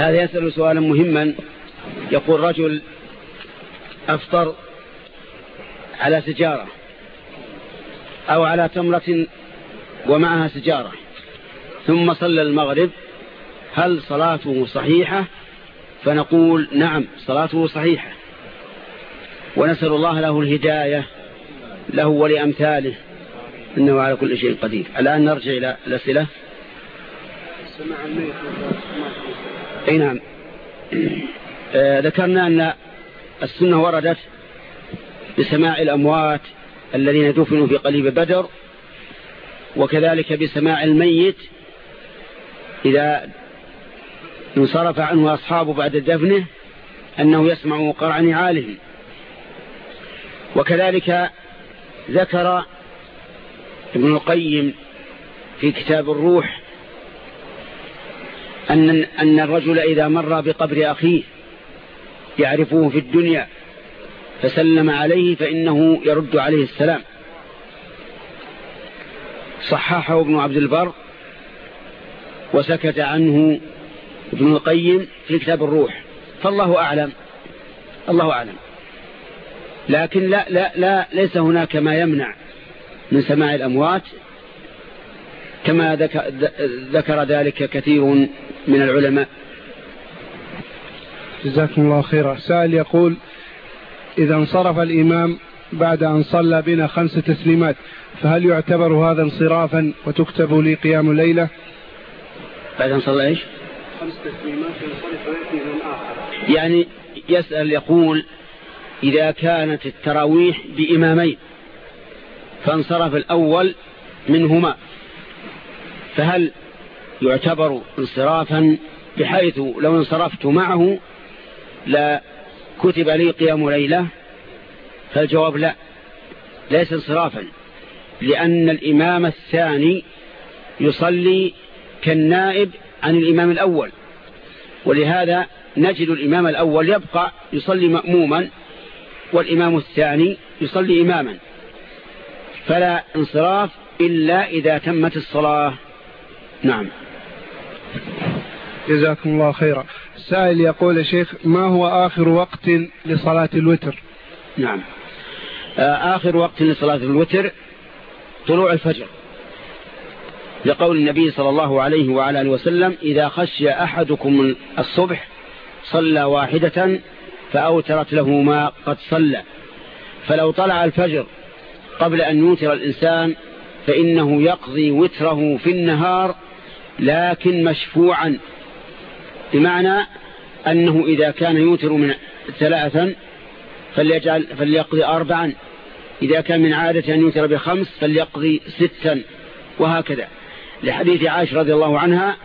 هذا يسأل سؤالا مهما. يقول رجل أفطر على سجارة أو على تمرة ومعها سجارة ثم صلى المغرب. هل صلاته صحيحة؟ فنقول نعم صلاته صحيحة. ونسأل الله له الهداية له ولأمثاله. إنه على كل شيء قدير. الآن نرجع إلى الأسئلة. أي نعم. آه ذكرنا أن السنة وردت بسماع الأموات الذين دفنوا في قليب بدر وكذلك بسماع الميت إذا انصرف عنه أصحابه بعد دفنه أنه يسمع قرع نعالهم. وكذلك ذكر ابن القيم في كتاب الروح أن, أن الرجل إذا مر بقبر أخيه يعرفه في الدنيا فسلم عليه فإنه يرد عليه السلام. صححه ابن عبد البر وسكت عنه ابن القيم في كتاب الروح. فالله أعلم الله أعلم. لكن لا, لا, لا ليس هناك ما يمنع من سماع الأموات. كما ذكر ذلك كثير من العلماء. جزاكم الله خيرا. سائل يقول إذا انصرف الإمام بعد أن صلى بنا خمس تسليمات فهل يعتبر هذا انصرافا وتكتب لي قيام الليلة بعد أن صلى إيش؟ خمس تسليمات ينصرف ويأتي من آخر يعني يسأل يقول إذا كانت التراويح بإمامين فانصرف الأول منهما فهل يعتبر انصرافا بحيث لو انصرفت معه لا كتب لي قيام ليلة فالجواب لا ليس انصرافا لأن الإمام الثاني يصلي كالنائب عن الإمام الأول. ولهذا نجد الإمام الأول يبقى يصلي مأموما والإمام الثاني يصلي إماما. فلا انصراف إلا إذا تمت الصلاة. نعم. جزاكم الله خيرا. السائل يقول يا شيخ ما هو آخر وقت لصلاة الوتر؟ نعم. آه، آخر وقت لصلاة الوتر طلوع الفجر. لقول النبي صلى الله عليه وعلى آله وسلم إذا خشي أحدكم الصبح صلى واحدة فأوترت له ما قد صلى. فلو طلع الفجر قبل أن يوتر الإنسان فإنه يقضي وتره في النهار لكن مشفوعا. بمعنى أنه إذا كان يوتر من ثلاثا فليجعل فليقضي أربعا. إذا كان من عادة أن يوتر بخمس فليقضي ستا. وهكذا. لحديث عائشة رضي الله عنها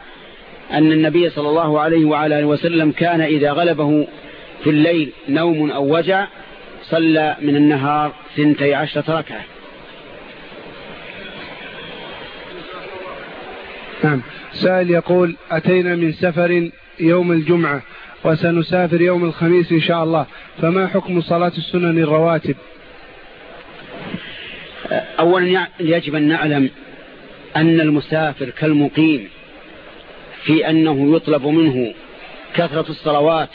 أن النبي صلى الله عليه وعلى آله وسلم كان إذا غلبه في الليل نوم أو وجع صلى من النهار ثنتي عشرة ركعة. نعم. سائل يقول أتينا من سفر يوم الجمعة وسنسافر يوم الخميس إن شاء الله. فما حكم صلاة السنن الرواتب؟ أولا يجب أن نعلم أن المسافر كالمقيم في أنه يطلب منه كثرة الصلوات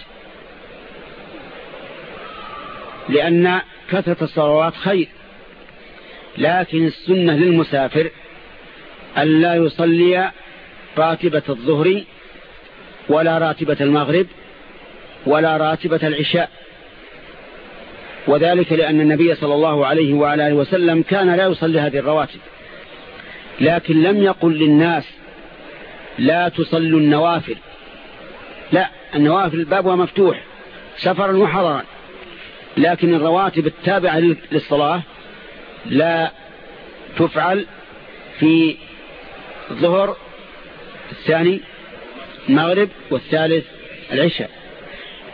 لأن كثرة الصلوات خير. لكن السنة للمسافر أن لا يصلي راتبة الظهر ولا راتبة المغرب ولا راتبة العشاء. وذلك لأن النبي صلى الله عليه وعلى وسلم كان لا يصلي هذه الرواتب. لكن لم يقل للناس لا تصلوا النوافل. لا النوافل بابها مفتوح سفرا وحضرا. لكن الرواتب التابعة للصلاة لا تفعل في الظهر الثاني المغرب والثالث العشاء.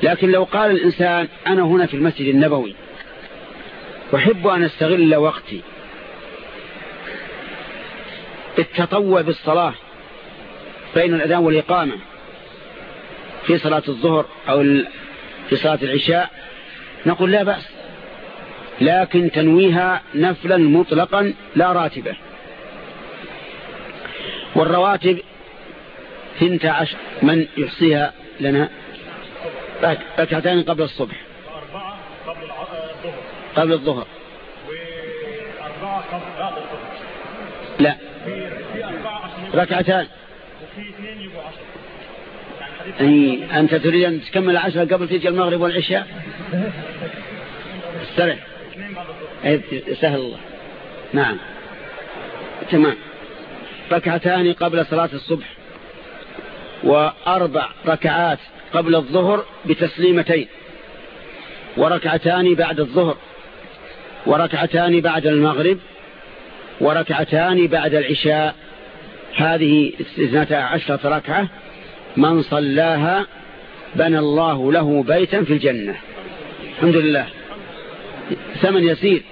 لكن لو قال الإنسان أنا هنا في المسجد النبوي أحب أن أستغل وقتي التطوع بالصلاة بين الأذان والإقامة في صلاة الظهر أو في صلاة العشاء نقول لا بأس. لكن تنويها نفلا مطلقا لا راتبة. والرواتب ثنت عشر من يحصيها لنا؟ ركعتان قبل الصبح. وأربعة قبل الظهر. قبل الظهر. وأربعة قبل بعد الظهر. لا. ركعتان. يعني أنت تريد أن تكمل عشرة قبل تيجي المغرب والعشاء؟ استرح أي سهل الله. نعم. تمام. ركعتان قبل صلاة الصبح. وأربع ركعات قبل الظهر بتسليمتين وركعتان بعد الظهر وركعتان بعد المغرب وركعتان بعد العشاء. هذه اثنتا عشرة ركعة من صلاها بنى الله له بيتا في الجنة. الحمد لله. ثمن يسير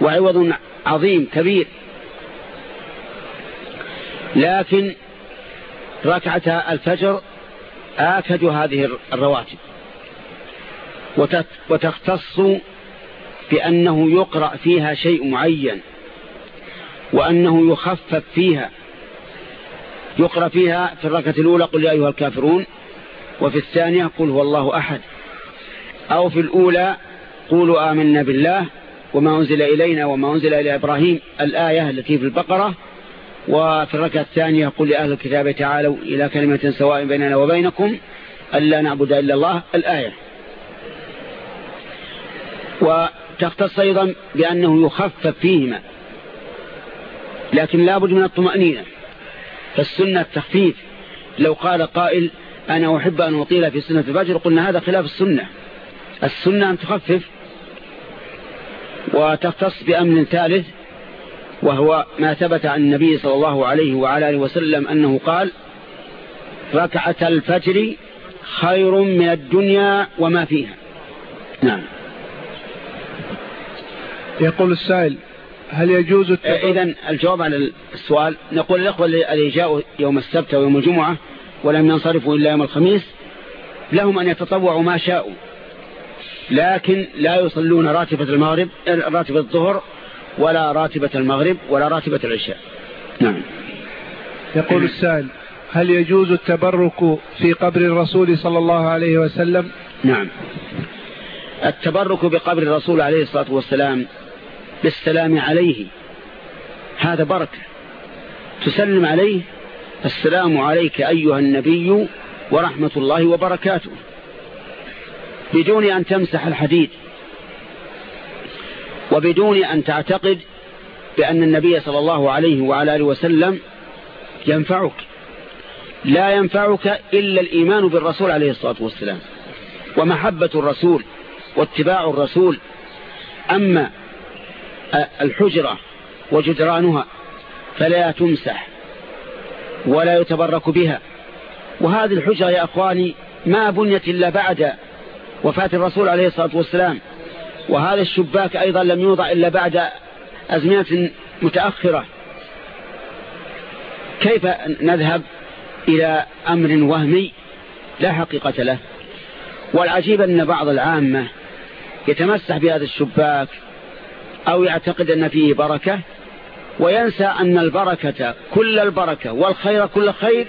وعوض عظيم كبير. لكن ركعة الفجر آكد هذه الرواتب. وتختص بأنه يقرأ فيها شيء معين وأنه يخفف فيها. يقرأ فيها في الركعة الأولى قل يا أيها الكافرون وفي الثانية قل هو الله أحد. أو في الأولى قولوا آمنا بالله وما أنزل إلينا وما أنزل إلى إبراهيم. الآية التي في البقرة وفي الركعة الثانية قل لأهل الكتاب تعالوا إلى كلمة سواء بيننا وبينكم ألا نعبد إلا الله الآية. وتختص أيضا بأنه يخفف فيهما لكن لابد من الطمأنينة. فالسنة التخفيف لو قال قائل أنا أحب أن أطيل في سنة الفجر قلنا هذا خلاف السنة. السنة أن تخفف وتختص بأمر ثالث وهو ما ثبت عن النبي صلى الله عليه وعلى آله وسلم أنه قال ركعة الفجر خير من الدنيا وما فيها. نعم. يقول السائل هل يجوز إذا الجواب على السؤال نقول الأخوة اللي جاءوا يوم السبت ويوم الجمعة ولم ينصرفوا إلا يوم الخميس لهم أن يتطوعوا ما شاءوا لكن لا يصلون راتبة المغرب راتبة الظهر ولا راتبة المغرب ولا راتبة العشاء. نعم. يقول السائل هل يجوز التبرك في قبر الرسول صلى الله عليه وسلم؟ نعم. التبرك بقبر الرسول عليه الصلاة والسلام بالسلام عليه هذا بركة. تسلم عليه السلام عليك أيها النبي ورحمة الله وبركاته. بدون أن تمسح الحديد. وبدون أن تعتقد بأن النبي صلى الله عليه وعلى آله وسلم ينفعك. لا ينفعك إلا الإيمان بالرسول عليه الصلاة والسلام ومحبة الرسول واتباع الرسول. أما الحجرة وجدرانها فلا تمسح ولا يتبرك بها. وهذه الحجرة يا أخواني ما بنيت إلا بعد وفاة الرسول عليه الصلاة والسلام. وهذا الشباك أيضا لم يوضع إلا بعد أزمنة متأخرة. كيف نذهب إلى أمر وهمي؟ لا حقيقة له. والعجيب أن بعض العامة يتمسح بهذا الشباك أو يعتقد أن فيه بركة وينسى أن البركة كل البركة والخير كل خير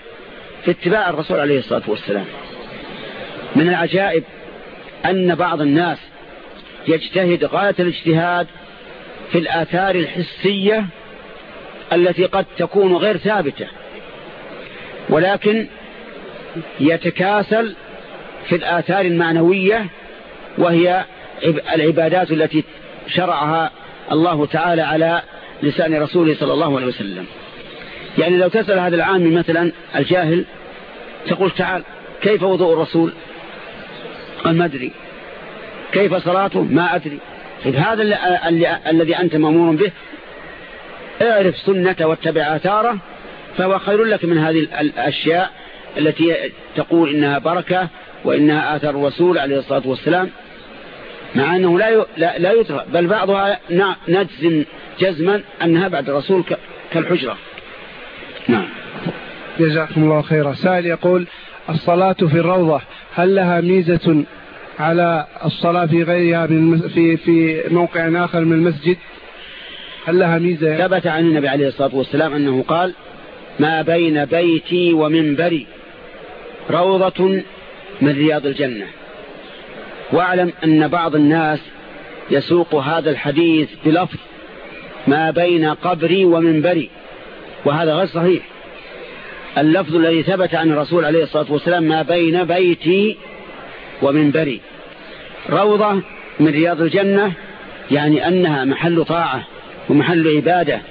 في اتباع الرسول عليه الصلاة والسلام. من العجائب أن بعض الناس يجتهد غاية الاجتهاد في الآثار الحسية التي قد تكون غير ثابتة ولكن يتكاسل في الآثار المعنوية وهي العبادات التي شرعها الله تعالى على لسان رسوله صلى الله عليه وسلم. يعني لو تسأل هذا العامي مثلا الجاهل تقول تعال كيف وضوء الرسول؟ قال ما أدري. كيف صلاته؟ ما أدري. طيب هذا الذي أنت مأمور به اعرف سنته واتبع آثاره فهو خير لك من هذه الأشياء التي تقول إنها بركة وإنها آثار الرسول عليه الصلاة والسلام. مع أنه لا لا يدرى بل بعضها نجزم جزما أنها بعد الرسول كالحجرة. نعم. جزاكم الله خيرا. سائل يقول الصلاة في الروضة هل لها ميزة على الصلاة في غيرها من في في موقع آخر من المسجد. هل لها ميزة؟ ثبت عن النبي عليه الصلاة والسلام أنه قال ما بين بيتي ومنبري روضة من رياض الجنة. واعلم أن بعض الناس يسوق هذا الحديث بلفظ ما بين قبري ومنبري. وهذا غير صحيح. اللفظ الذي ثبت عن الرسول عليه الصلاة والسلام ما بين بيتي ومنبري. روضة من رياض الجنة يعني أنها محل طاعة ومحل عبادة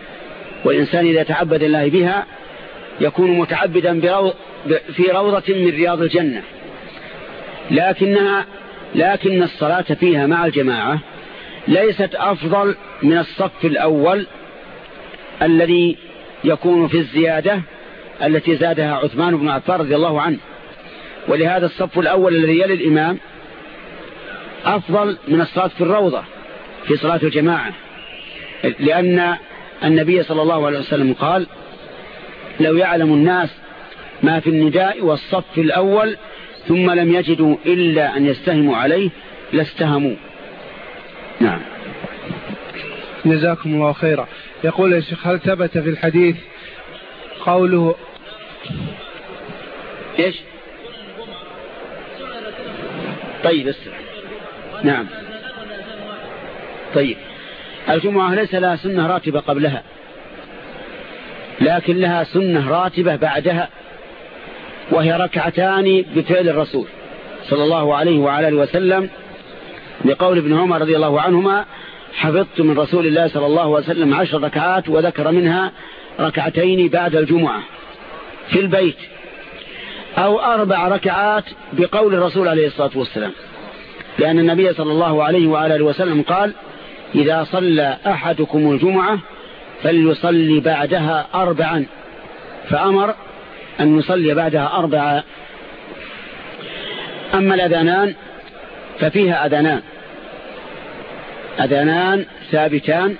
والإنسان إذا تعبد الله بها يكون متعبدا في روضة من رياض الجنة. لكنها لكن الصلاة فيها مع الجماعة ليست أفضل من الصف الأول الذي يكون في الزيادة التي زادها عثمان بن عفان رضي الله عنه. ولهذا الصف الأول الذي يلي الإمام أفضل من الصلاة في الروضة في صلاة الجماعة. لأن النبي صلى الله عليه وسلم قال لو يعلم الناس ما في النداء والصف الأول ثم لم يجدوا إلا أن يستهموا عليه لاستهموا. نعم. جزاكم الله خيرا. يقول يا شيخ هل ثبت في الحديث قوله إيش؟ طيب اسرع نعم. طيب. الجمعة ليس لها سنة راتبة قبلها لكن لها سنة راتبة بعدها وهي ركعتان بفعل الرسول صلى الله عليه وعلى آله وسلم لقول ابن عمر رضي الله عنهما حفظت من رسول الله صلى الله عليه وسلم عشر ركعات وذكر منها ركعتين بعد الجمعة في البيت. أو أربع ركعات بقول الرسول عليه الصلاة والسلام. لأن النبي صلى الله عليه وآله وسلم قال إذا صلى أحدكم الجمعة فليصلي بعدها أربعا فأمر أن نصلي بعدها أربعة. أما الأذانان ففيها أذانان. أذانان ثابتان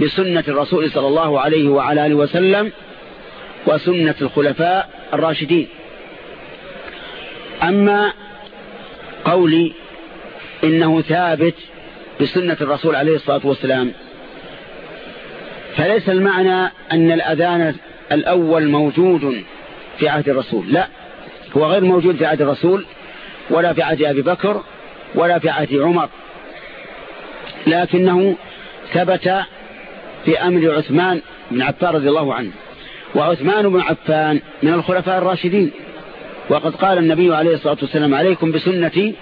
بسنة الرسول صلى الله عليه وعلى آله وسلم وسنة الخلفاء الراشدين. أما قولي إنه ثابت بسنة الرسول عليه الصلاة والسلام. فليس المعنى أن الأذان الأول موجود في عهد الرسول. لا هو غير موجود في عهد الرسول ولا في عهد أبي بكر ولا في عهد عمر. لكنه ثبت في أمر عثمان بن عفان رضي الله عنه. وعثمان بن عفان من الخلفاء الراشدين. وقد قال النبي عليه الصلاة والسلام عليكم بسنتي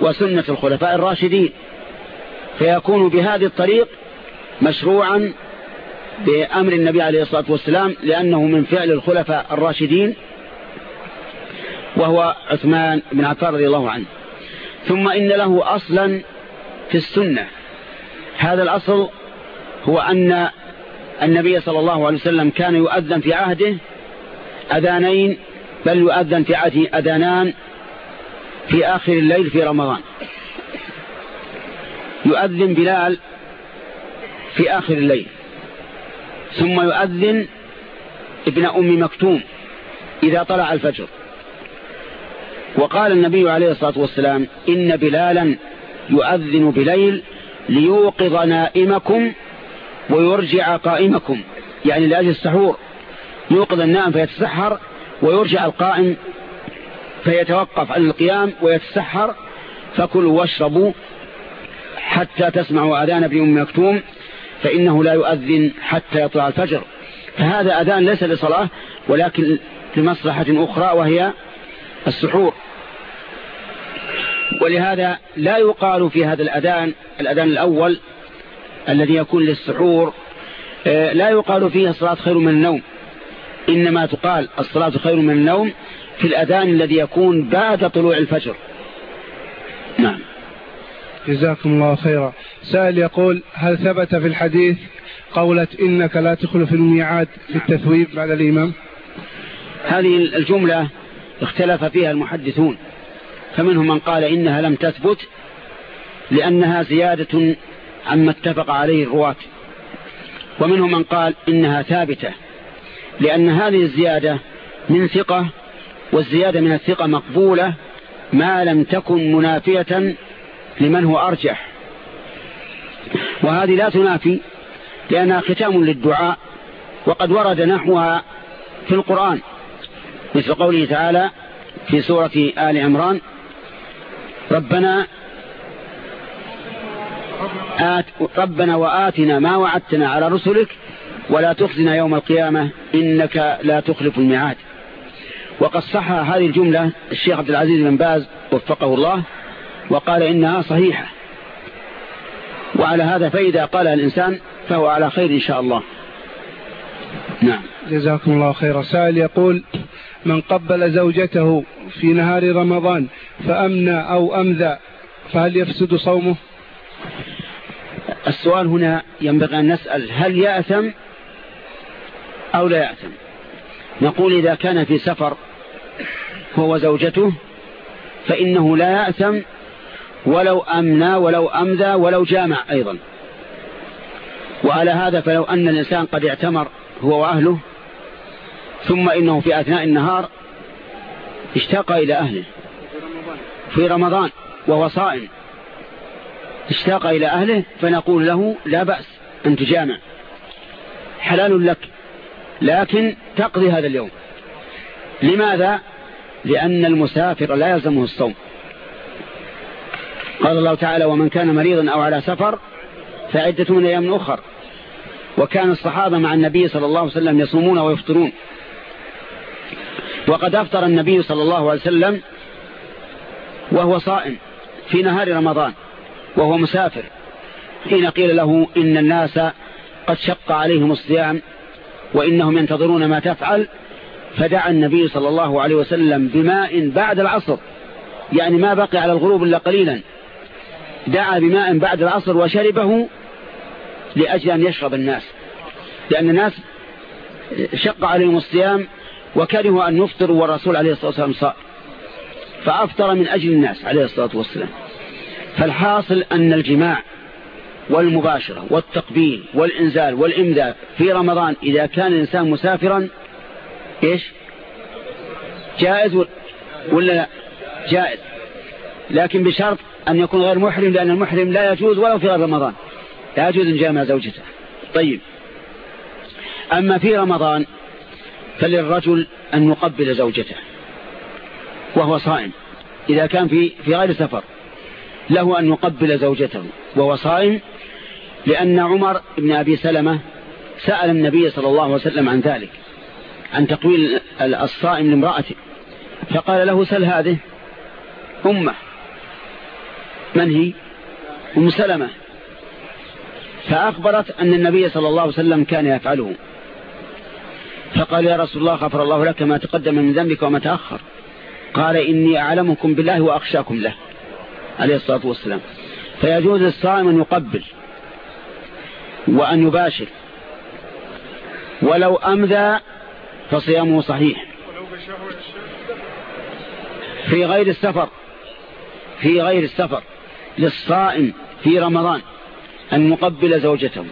وسنة الخلفاء الراشدين فيكون بهذه الطريق مشروعا بأمر النبي عليه الصلاة والسلام لأنه من فعل الخلفاء الراشدين وهو عثمان بن عفان رضي الله عنه. ثم إن له أصلا في السنة. هذا الأصل هو أن النبي صلى الله عليه وسلم كان يؤذن في عهده أذانين بل يؤذن في أذانان في آخر الليل في رمضان. يؤذن بلال في آخر الليل. ثم يؤذن ابن أم مكتوم إذا طلع الفجر. وقال النبي عليه الصلاة والسلام إن بلالا يؤذن بليل ليوقظ نائمكم ويرجع قائمكم. يعني لأجل السحور. يوقظ النائم فيتسحر ويرجع القائم فيتوقف عن القيام ويتسحر فكلوا واشربوا حتى تسمعوا أذان ابن أم مكتوم فإنه لا يؤذن حتى يطلع الفجر. فهذا أذان ليس لصلاة ولكن لمصلحة أخرى وهي السحور. ولهذا لا يقال في هذا الأذان الأذان الأول الذي يكون للسحور آه، لا يقال فيه الصلاة خير من النوم. إنما تقال الصلاة خير من النوم في الأذان الذي يكون بعد طلوع الفجر. نعم. جزاكم الله خيرا. سائل يقول هل ثبت في الحديث قولة إنك لا تخلف الميعاد في التثويب بعد الإمام؟ هذه الجملة اختلف فيها المحدثون فمنهم من قال إنها لم تثبت لأنها زيادة عما اتفق عليه الرواة ومنهم من قال إنها ثابتة. لأن هذه الزيادة من ثقة والزيادة من الثقة مقبولة ما لم تكن منافية لمن هو أرجح. وهذه لا تنافي لأنها ختام للدعاء وقد ورد نحوها في القرآن مثل قوله تعالى في سورة آل عمران ربنا آت ربنا وآتنا ما وعدتنا على رسلك ولا تخزنا يوم القيامة إنك لا تخلف الميعاد. وقد صح هذه الجملة الشيخ عبد العزيز بن باز وفقه الله وقال إنها صحيحة. وعلى هذا فإذا قال الإنسان فهو على خير إن شاء الله. نعم. جزاكم الله خيرا سائل يقول من قبل زوجته في نهار رمضان فأمنى أو أمذى فهل يفسد صومه؟ السؤال هنا ينبغي أن نسأل هل يأثم أو لا يأثم نقول إذا كان في سفر هو زوجته فإنه لا يأثم ولو أمنى ولو أمذى ولو جامع أيضا. وعلى هذا فلو أن الإنسان قد اعتمر هو وأهله ثم إنه في أثناء النهار اشتاق إلى أهله. في رمضان وهو صائم اشتاق إلى أهله فنقول له لا بأس أن تجامع. حلال لك. لكن تقضي هذا اليوم. لماذا؟ لأن المسافر لا يلزمه الصوم. قال الله تعالى ومن كان مريضا أو على سفر فعدة من أيام أخر. وكان الصحابة مع النبي صلى الله عليه وسلم يصومون ويفطرون. وقد أفطر النبي صلى الله عليه وسلم وهو صائم في نهار رمضان وهو مسافر. حين قيل له إن الناس قد شق عليهم الصيام وإنهم ينتظرون ما تفعل. فدعا النبي صلى الله عليه وسلم بماء بعد العصر يعني ما بقي على الغروب إلا قليلا. دعا بماء بعد العصر وشربه لأجل أن يشرب الناس لأن الناس شق عليهم الصيام وكرهوا أن يفطروا والرسول عليه الصلاة والسلام صائم فأفطر من أجل الناس عليه الصلاة والسلام. فالحاصل أن الجماع والمباشرة والتقبيل والإنزال والإمداد في رمضان. إذا كان الإنسان مسافرا إيش؟ جائز ولا لا؟ جائز. لكن بشرط أن يكون غير محرم لأن المحرم لا يجوز ولو في غير رمضان. لا يجوز أن جامع زوجته. طيب. أما في رمضان فللرجل أن يقبل زوجته وهو صائم. إذا كان في في غير سفر. له أن يقبل زوجته وهو صائم لأن عمر بن أبي سلمة سأل النبي صلى الله عليه وسلم عن ذلك عن تقويل الصائم لامرأته فقال له سل هذه أمه من هي؟ أم سلمة. فأخبرت أن النبي صلى الله عليه وسلم كان يفعله. فقال يا رسول الله غفر الله لك ما تقدم من ذنبك وما تأخر. قال إني أعلمكم بالله وأخشاكم له. عليه الصلاة والسلام. فيجوز الصائم أن يقبل وأن يباشر. ولو أمذى فصيامه صحيح. في غير السفر في غير السفر للصائم في رمضان أن يقبل زوجته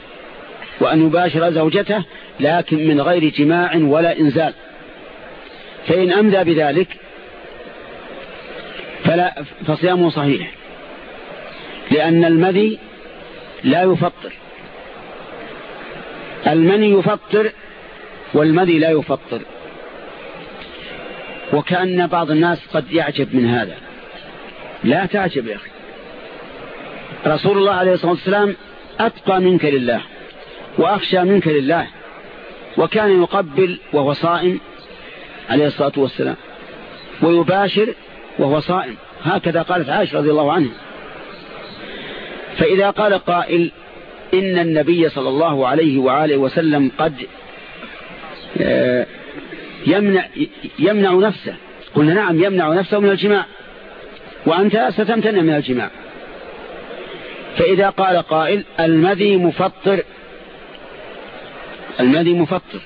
وأن يباشر زوجته لكن من غير جماع ولا إنزال. فإن أمذى بذلك فلا فصيامه صحيح. لأن المذي لا يفطر. المني يفطر والمذي لا يفطر. وكأن بعض الناس قد يعجب من هذا. لا تعجب يا أخي. رسول الله عليه الصلاة والسلام أتقى منك لله وأخشى منك لله وكان يقبل وهو صائم عليه الصلاة والسلام. ويباشر وهو صائم. هكذا قالت عائشة رضي الله عنه فإذا قال قائل إن النبي صلى الله عليه وآله وسلم قد آه، يمنع, يمنع نفسه. قلنا نعم يمنع نفسه من الجماع. وأنت ستمتنع من الجماع. فإذا قال قائل المذي مفطر. المذي مفطر.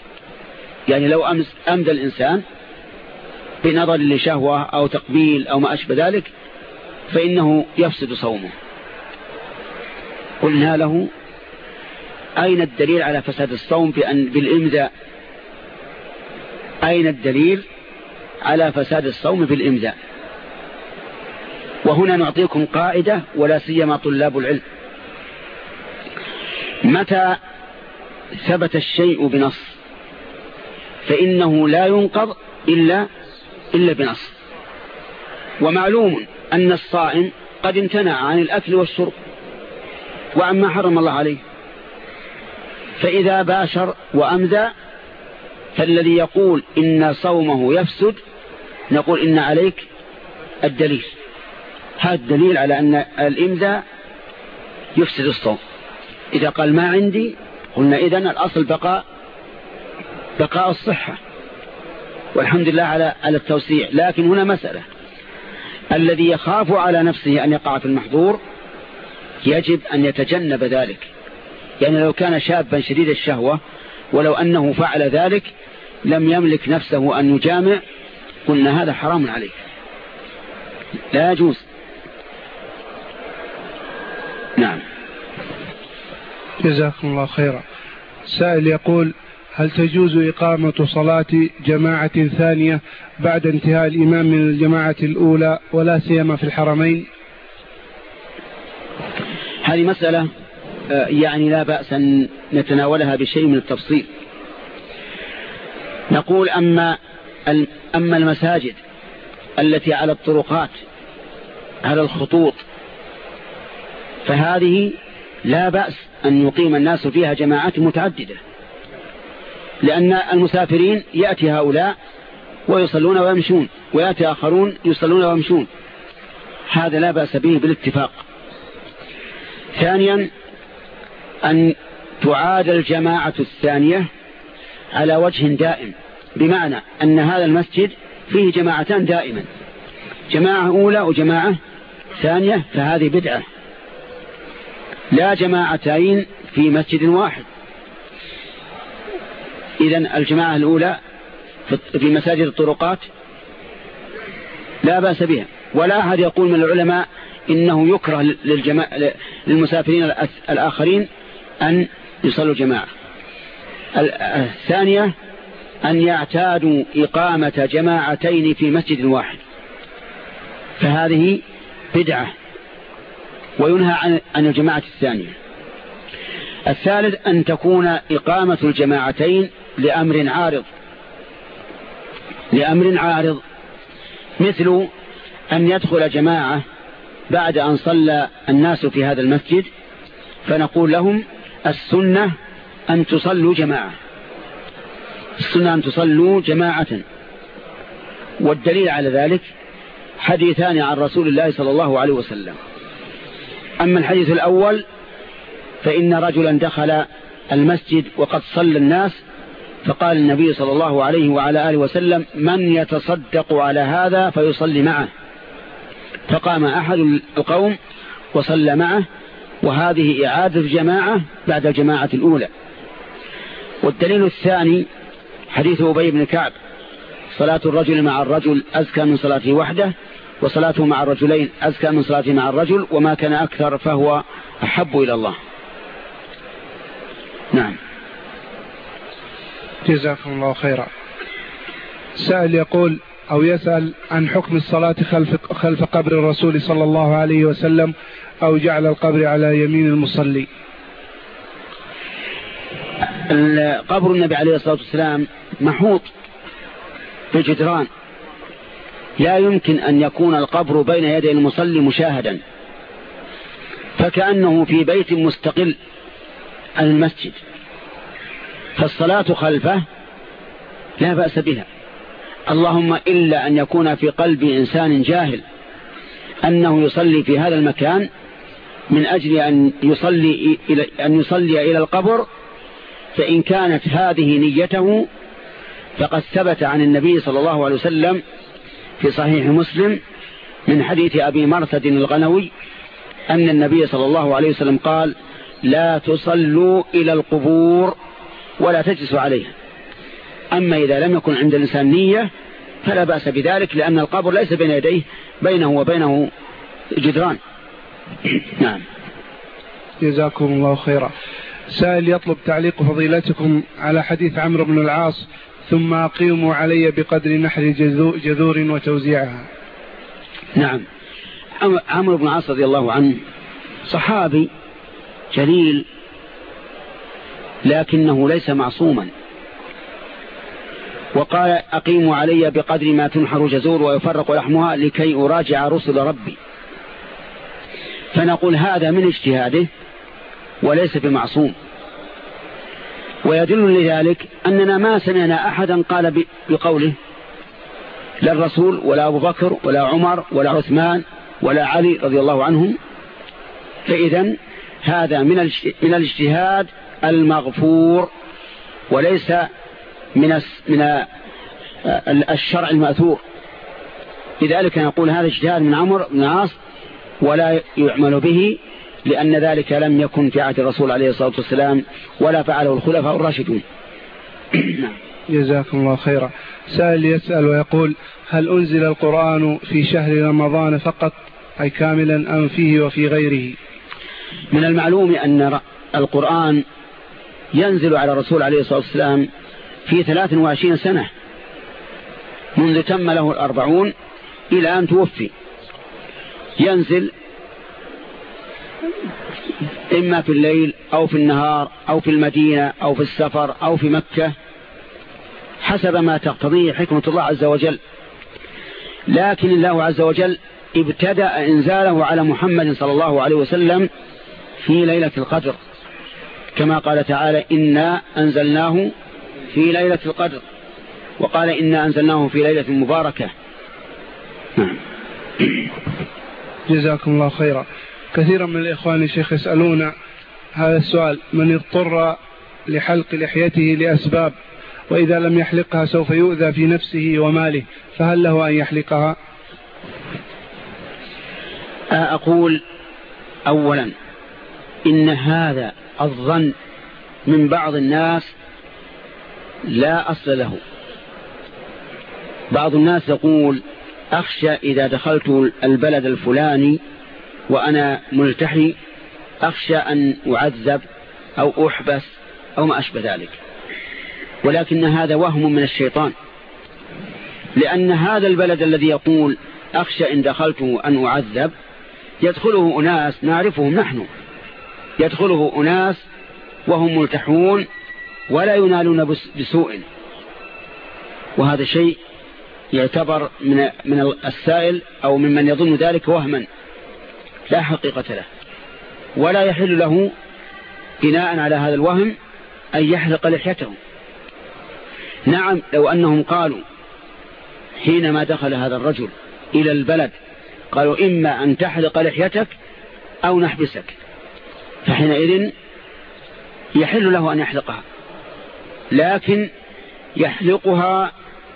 يعني لو أمس أمد الإنسان بنظر لشهوة أو تقبيل أو ما أشبه ذلك فإنه يفسد صومه. قلنا له أين الدليل على فساد الصوم بأن بالإمذاء أين الدليل على فساد الصوم بالإمذاء وهنا نعطيكم قاعدة ولا سيما طلاب العلم. متى ثبت الشيء بنص؟ فإنه لا ينقض إلا, إلا بنص ومعلوم أن الصائم قد امتنع عن الأكل والشرب. وعما حرم الله عليه فإذا باشر وأمذى فالذي يقول إن صومه يفسد نقول إن عليك الدليل. هذا الدليل على أن الإمذى يفسد الصوم. إذا قال ما عندي قلنا إذن الأصل بقاء بقاء الصحة. والحمد لله على على التوسيع. لكن هنا مسألة. الذي يخاف على نفسه أن يقع في المحظور يجب أن يتجنب ذلك. يعني لو كان شابا شديد الشهوة ولو أنه فعل ذلك لم يملك نفسه أن يجامع قلنا هذا حرام عليه لا يجوز. نعم. جزاكم الله خيرا. سائل يقول هل تجوز إقامة صلاة جماعة ثانية بعد انتهاء الإمام من الجماعة الأولى ولا سيما في الحرمين؟ هذه مسألة آه، يعني لا بأس أن نتناولها بشيء من التفصيل. نقول أما أما المساجد التي على الطرقات على الخطوط فهذه لا بأس أن يقيم الناس فيها جماعات متعددة. لأن المسافرين يأتي هؤلاء ويصلون ويمشون ويأتي آخرون يصلون ويمشون. هذا لا بأس به بالاتفاق. ثانيا أن تعاد الجماعة الثانية على وجه دائم بمعنى أن هذا المسجد فيه جماعتان دائما. جماعة أولى وجماعة ثانية فهذه بدعة. لا جماعتين في مسجد واحد. إذا الجماعة الأولى في مساجد الطرقات لا بأس بها. ولا أحد يقول من العلماء إنه يكره للمسافرين الآخرين أن يصلوا جماعة. الثانية أن يعتادوا إقامة جماعتين في مسجد واحد. فهذه بدعة وينهى عن الجماعة الثانية. الثالث أن تكون إقامة الجماعتين لأمر عارض. لأمر عارض. مثل أن يدخل جماعة بعد أن صلى الناس في هذا المسجد فنقول لهم السنة أن تصلوا جماعة. السنة أن تصلوا جماعة. والدليل على ذلك حديثان عن رسول الله صلى الله عليه وسلم. أما الحديث الأول فإن رجلا دخل المسجد وقد صلى الناس فقال النبي صلى الله عليه وعلى آله وسلم من يتصدق على هذا فيصلي معه. فقام أحد القوم وصلى معه وهذه إعادة جماعة بعد الجماعة الأولى. والدليل الثاني حديث أبي بن كعب صلاة الرجل مع الرجل أزكى من صلاته وحده وصلاته مع الرجلين أزكى من صلاته مع الرجل وما كان أكثر فهو أحب إلى الله. نعم. جزاكم الله خيرا. سائل يقول أو يسأل عن حكم الصلاة خلف, خلف قبر الرسول صلى الله عليه وسلم أو جعل القبر على يمين المصلي. قبر النبي عليه الصلاة والسلام محوط بجدران لا يمكن أن يكون القبر بين يدي المصلي مشاهدا. فكأنه في بيت مستقل عن المسجد. فالصلاة خلفه لا بأس بها. اللهم إلا أن يكون في قلب إنسان جاهل أنه يصلي في هذا المكان من أجل أن يصلي إلى, أن يصلي إلى القبر فإن كانت هذه نيته فقد ثبت عن النبي صلى الله عليه وسلم في صحيح مسلم من حديث أبي مرثد الغنوي أن النبي صلى الله عليه وسلم قال لا تصلوا إلى القبور ولا تجلسوا عليها أما إذا لم يكن عند الإنسان نية فلا بأس بذلك لأن القبر ليس بين يديه بينه وبينه جدران. نعم. جزاكم الله خيرا. سائل يطلب تعليق فضيلتكم على حديث عمرو بن العاص ثم أقيموا علي بقدر نحر جذور وتوزيعها. نعم. عمرو بن العاص رضي الله عنه صحابي جليل لكنه ليس معصوما. وقال أقيموا علي بقدر ما تنحر جزور ويفرق لحمها لكي أراجع رسل ربي. فنقول هذا من اجتهاده وليس بمعصوم. ويدل لذلك أننا ما سمعنا أحدا قال بقوله لا الرسول ولا أبو بكر ولا عمر ولا عثمان ولا علي رضي الله عنهم. فإذا هذا من من الاجتهاد المغفور وليس من من الشرع المأثور. لذلك نقول هذا اجتهاد من عمر بن عاص ولا يعمل به لأن ذلك لم يكن في عهد الرسول عليه الصلاة والسلام ولا فعله الخلفاء الراشدون. جزاكم الله خيرا. سائل يسأل ويقول هل أنزل القرآن في شهر رمضان فقط أي كاملا أم فيه وفي غيره؟ من المعلوم أن القرآن ينزل على الرسول عليه الصلاة والسلام في 23 سنة. منذ تم له الأربعون إلى أن توفي. ينزل إما في الليل أو في النهار أو في المدينة أو في السفر أو في مكة حسب ما تقتضيه حكمة الله عز وجل. لكن الله عز وجل ابتدأ إنزاله على محمد صلى الله عليه وسلم في ليلة القدر. كما قال تعالى إنا أنزلناه في ليلة القدر. وقال إنا أنزلناه في ليلة مباركة. نعم. جزاكم الله خيرا. كثيرا من الإخوان شيخ يسألون هذا السؤال. من اضطر لحلق لحيته لأسباب وإذا لم يحلقها سوف يؤذى في نفسه وماله فهل له أن يحلقها؟ أقول أولا إن هذا الظن من بعض الناس لا أصل له. بعض الناس يقول أخشى إذا دخلت البلد الفلاني وأنا ملتحي أخشى أن أعذب أو أحبس أو ما أشبه ذلك. ولكن هذا وهم من الشيطان. لأن هذا البلد الذي يقول أخشى إن دخلته أن أعذب يدخله أناس نعرفهم نحن. يدخله أناس وهم ملتحون ولا ينالون بسوء. وهذا شيء يعتبر من من السائل أو ممن يظن ذلك وهما. لا حقيقة له. ولا يحل له بناء على هذا الوهم أن يحلق لحيته. نعم لو أنهم قالوا حينما دخل هذا الرجل إلى البلد قالوا إما أن تحلق لحيتك أو نحبسك. فحينئذ يحل له أن يحلقها لكن يحلقها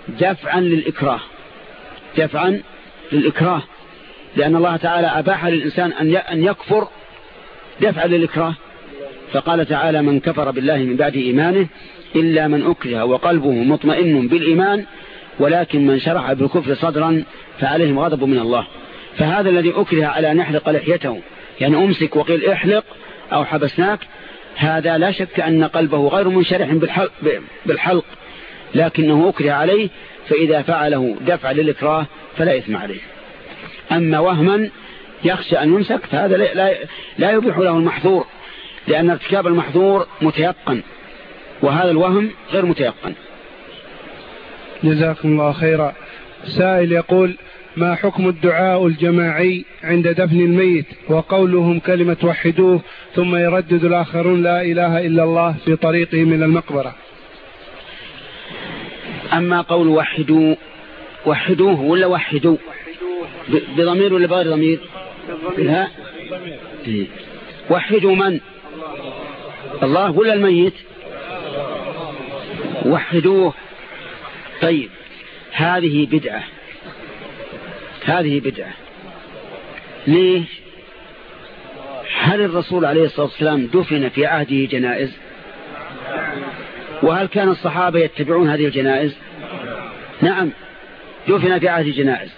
دفعا للإكراه دفعا للإكراه لأن الله تعالى أباح للإنسان أن يكفر دفعا للإكراه. فقال تعالى من كفر بالله من بعد إيمانه إلا من أكره وقلبه مطمئن بالإيمان ولكن من شرح بالكفر صدرا فعليهم غضب من الله. فهذا الذي أكره على أن يحلق لحيته يعني أمسك وقيل احلق أو حبسناك هذا لا شك أن قلبه غير منشرح بالحلق, بالحلق لكنه أكره عليه فإذا فعله دفع للإكراه فلا إثم عليه. أما وهما يخشى أن يمسك فهذا لا, لا يبيح له المحظور لأن ارتكاب المحظور متيقن وهذا الوهم غير متيقن. جزاكم الله خيرا. سائل يقول ما حكم الدعاء الجماعي عند دفن الميت وقولهم كلمة وحدوه ثم يردد الآخرون لا إله إلا الله في طريقه من المقبرة. أما قول وحدوا وحدوه ولا وحدوا بضمير ولا بغير ضمير؟ لا إيه. وحدوا من؟ الله ولا الميت؟ وحدوه. طيب هذه بدعة. هذه بدعة. ليش؟ هل الرسول عليه الصلاة والسلام دفن في عهده جنائز؟ وهل كان الصحابة يتبعون هذه الجنائز؟ نعم دفن في عهد جنائز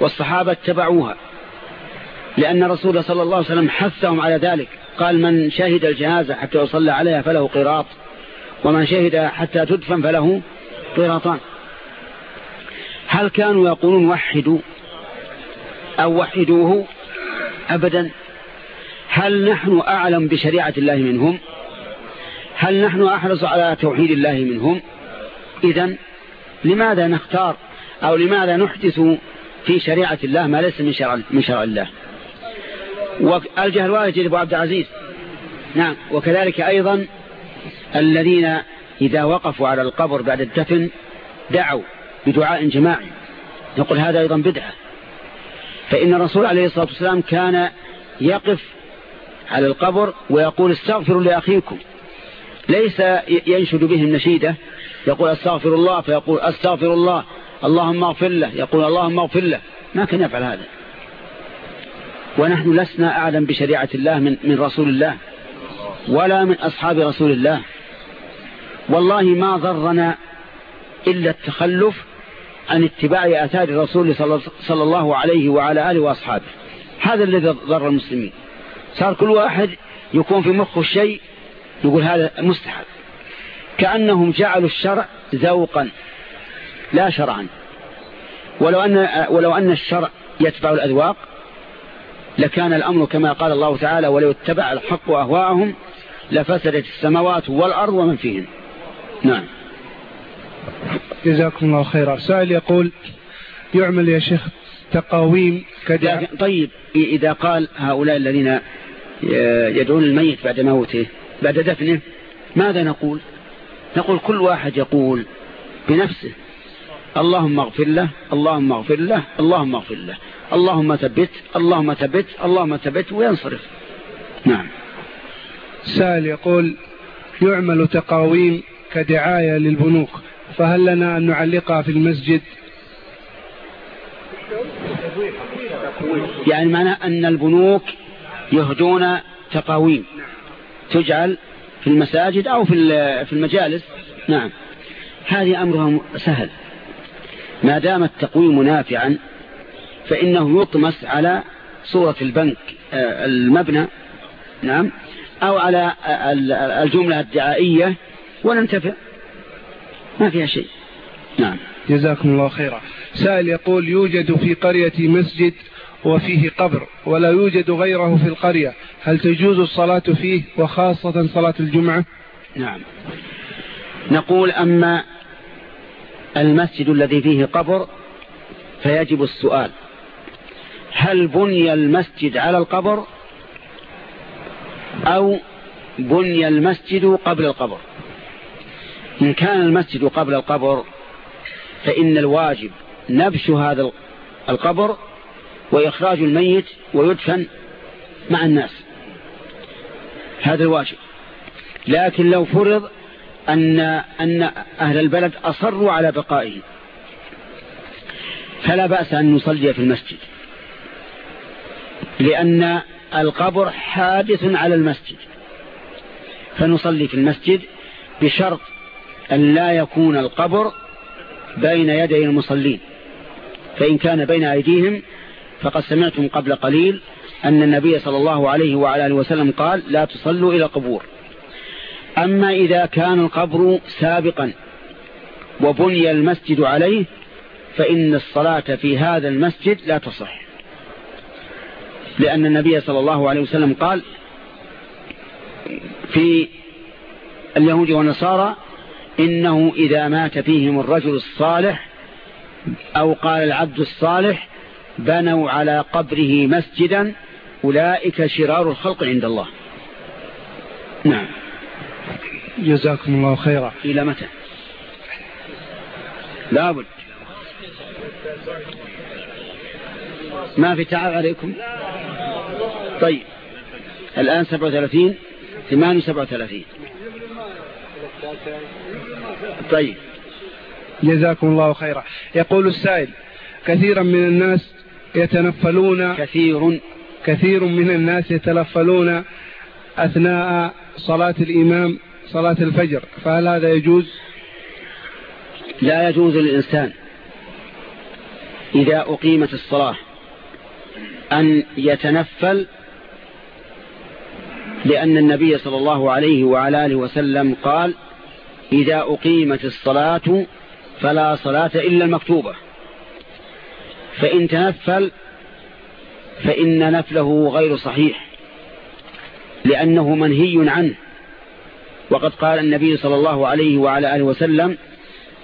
والصحابة اتبعوها لأن الرسول صلى الله عليه وسلم حثهم على ذلك. قال من شهد الجنازة حتى يصلى عليها فله قراط ومن شهد حتى تدفن فله قراطان. هل كانوا يقولون وحدوا؟ أو وحدوه أبدا. هل نحن أعلم بشريعة الله منهم؟ هل نحن أحرص على توحيد الله منهم؟ إذا لماذا نختار أو لماذا نحدث في شريعة الله ما ليس من شرع, من شرع الله؟ والجهل واجد أبو عبد العزيز. نعم وكذلك أيضا الذين إذا وقفوا على القبر بعد الدفن دعوا بدعاء جماعي. نقول هذا أيضا بدعة. فإن الرسول عليه الصلاة والسلام كان يقف على القبر ويقول استغفروا لأخيكم. ليس ينشد بهم نشيدة يقول استغفر الله فيقول استغفر الله. اللهم اغفر له. يقول اللهم اغفر له. ما كان يفعل هذا. ونحن لسنا أعلم بشريعة الله من, من رسول الله ولا من أصحاب رسول الله. والله ما ضرنا إلا التخلف عن اتباع آثار الرسول صلى الله عليه وعلى آله وأصحابه. هذا الذي ضر المسلمين. صار كل واحد يكون في مخه الشيء يقول هذا مستحب. كأنهم جعلوا الشرع ذوقا لا شرعا. ولو أن, ولو أن الشرع يتبع الأذواق لكان الأمر كما قال الله تعالى ولو اتبع الحق أهواءهم لفسدت السماوات والأرض ومن فيهن. نعم. جزاكم الله خيرا. سائل يقول يعمل يا شيخ تقاويم كدع. طيب إذا قال هؤلاء الذين يدعون الميت بعد موته بعد دفنه ماذا نقول؟ نقول كل واحد يقول بنفسه اللهم اغفر له اللهم اغفر له اللهم اغفر له اللهم ثبت اللهم ثبت اللهم ثبت وينصرف. نعم. سائل يقول يعمل تقاويم كدعاية للبنوك. فهل لنا أن نعلقها في المسجد؟ يعني معنى أن البنوك يهدون تقاويم. تجعل في المساجد أو في المجالس. نعم. هذه أمرها سهل. ما دام التقويم نافعا فإنه يطمس على صورة البنك آه، المبنى. نعم. أو على الجملة الدعائية وننتفع. ما فيها شيء. نعم. جزاكم الله خيرا. سائل يقول يوجد في قرية مسجد وفيه قبر ولا يوجد غيره في القرية. هل تجوز الصلاة فيه وخاصة صلاة الجمعة؟ نعم. نقول أما المسجد الذي فيه قبر فيجب السؤال هل بني المسجد على القبر أو بني المسجد قبل القبر؟ إن كان المسجد قبل القبر فإن الواجب نبش هذا القبر وإخراج الميت ويدفن مع الناس. هذا الواجب. لكن لو فرض أن, أن أهل البلد أصروا على بقائه فلا بأس أن نصلي في المسجد. لأن القبر حادث على المسجد. فنصلي في المسجد بشرط أن لا يكون القبر بين يدي المصلين فإن كان بين أيديهم فقد سمعتم قبل قليل أن النبي صلى الله عليه وعلى آله وسلم قال لا تصلوا إلى القبور. أما إذا كان القبر سابقا وبني المسجد عليه فإن الصلاة في هذا المسجد لا تصح لأن النبي صلى الله عليه وسلم قال في اليهود والنصارى إنه إذا مات فيهم الرجل الصالح أو قال العبد الصالح بنوا على قبره مسجدا أولئك شرار الخلق عند الله. نعم. جزاكم الله خيرا. إلى متى؟ لابد ما في تعب عليكم؟ طيب. الآن 37 38 طيب. جزاكم الله خيرا. يقول السائل كثيرا من الناس يتنفلون كثير. كثير من الناس يتنفلون أثناء صلاة الإمام صلاة الفجر. فهل هذا يجوز؟ لا يجوز للإنسان إذا أقيمت الصلاة أن يتنفل لأن النبي صلى الله عليه وعلى آله وسلم قال إذا أقيمت الصلاة فلا صلاة إلا المكتوبة. فإن تنفل فإن نفله غير صحيح لأنه منهي عنه. وقد قال النبي صلى الله عليه وعلى آله وسلم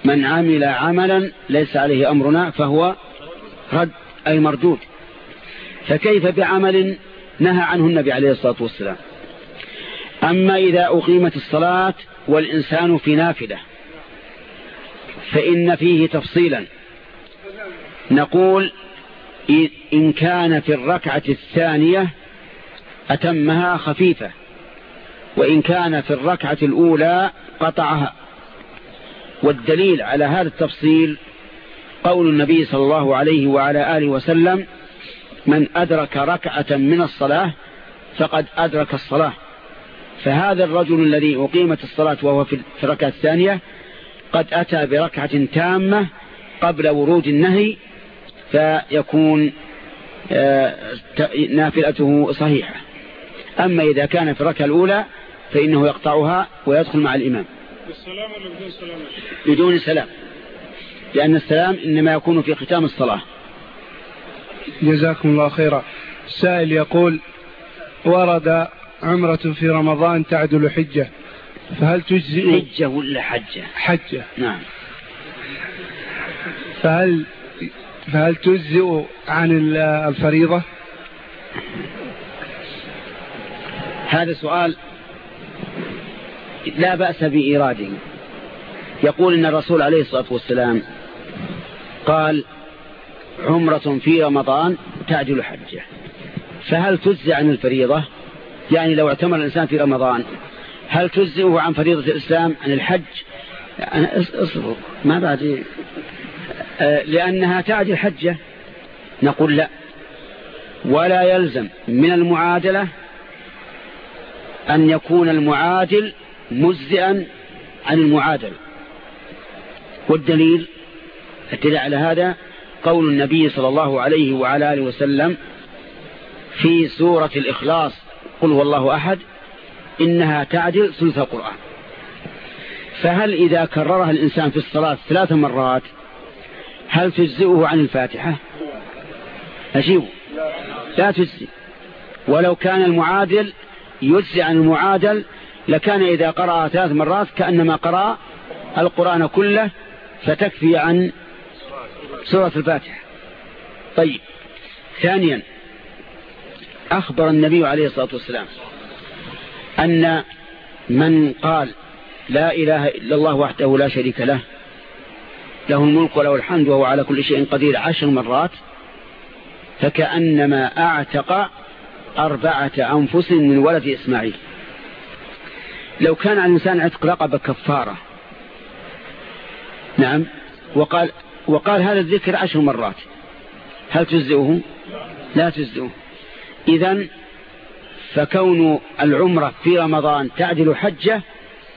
من عمل عملا ليس عليه أمرنا فهو رد أي مردود. فكيف بعمل نهى عنه النبي عليه الصلاة والسلام؟ أما إذا أقيمت الصلاة والإنسان في نافلة. فإن فيه تفصيلا. نقول إن كان في الركعة الثانية أتمها خفيفة وإن كان في الركعة الأولى قطعها. والدليل على هذا التفصيل قول النبي صلى الله عليه وعلى آله وسلم من أدرك ركعة من الصلاة فقد أدرك الصلاة. فهذا الرجل الذي أقيمت الصلاة وهو في الركعة الثانية قد أتى بركعة تامة قبل ورود النهي فيكون آه، نافلته صحيحة. أما إذا كان في الركعة الأولى فإنه يقطعها ويدخل مع الإمام. بالسلام ولا بدون سلام؟ بدون سلام. لأن السلام إنما يكون في ختام الصلاة. جزاكم الله خيرا. السائل يقول ورد عمرة في رمضان تعدل حجة فهل تجزئ حجة ولا حجة؟ حجة. نعم. فهل فهل تجزئ عن الفريضة؟ هذا سؤال لا بأس بإيراده. يقول إن الرسول عليه الصلاة والسلام قال عمرة في رمضان تعدل حجة. فهل تجزي عن الفريضة؟ يعني لو اعتمر الإنسان في رمضان هل تجزئه عن فريضة الإسلام؟ عن الحج؟ أنا اصبر ما بعد آه، لأنها تعدل حجة نقول لا. ولا يلزم من المعادلة أن يكون المعادل مجزئا عن المعادل والدليل الدليل على هذا قول النبي صلى الله عليه وعلى آله وسلم في سورة الإخلاص قل هو الله أحد إنها تعدل ثلث القرآن. فهل إذا كررها الإنسان في الصلاة ثلاث مرات هل تجزئه عن الفاتحة؟ أجيب لا تجزئ. ولو كان المعادل يجزي عن المعادل لكان إذا قرأ ثلاث مرات كأنما قرأ القرآن كله فتكفي عن سورة الفاتحة. طيب. ثانيا. أخبر النبي عليه الصلاة والسلام أن من قال لا إله إلا الله وحده لا شريك له له الملك وله الحمد وهو على كل شيء قدير عشر مرات فكأنما أعتق أربعة أنفس من ولد إسماعيل. لو كان على الإنسان عتق رقبة كفارة. نعم وقال وقال هذا الذكر عشر مرات. هل تجزئه؟ لا تجزئه. إذا فكون العمرة في رمضان تعدل حجة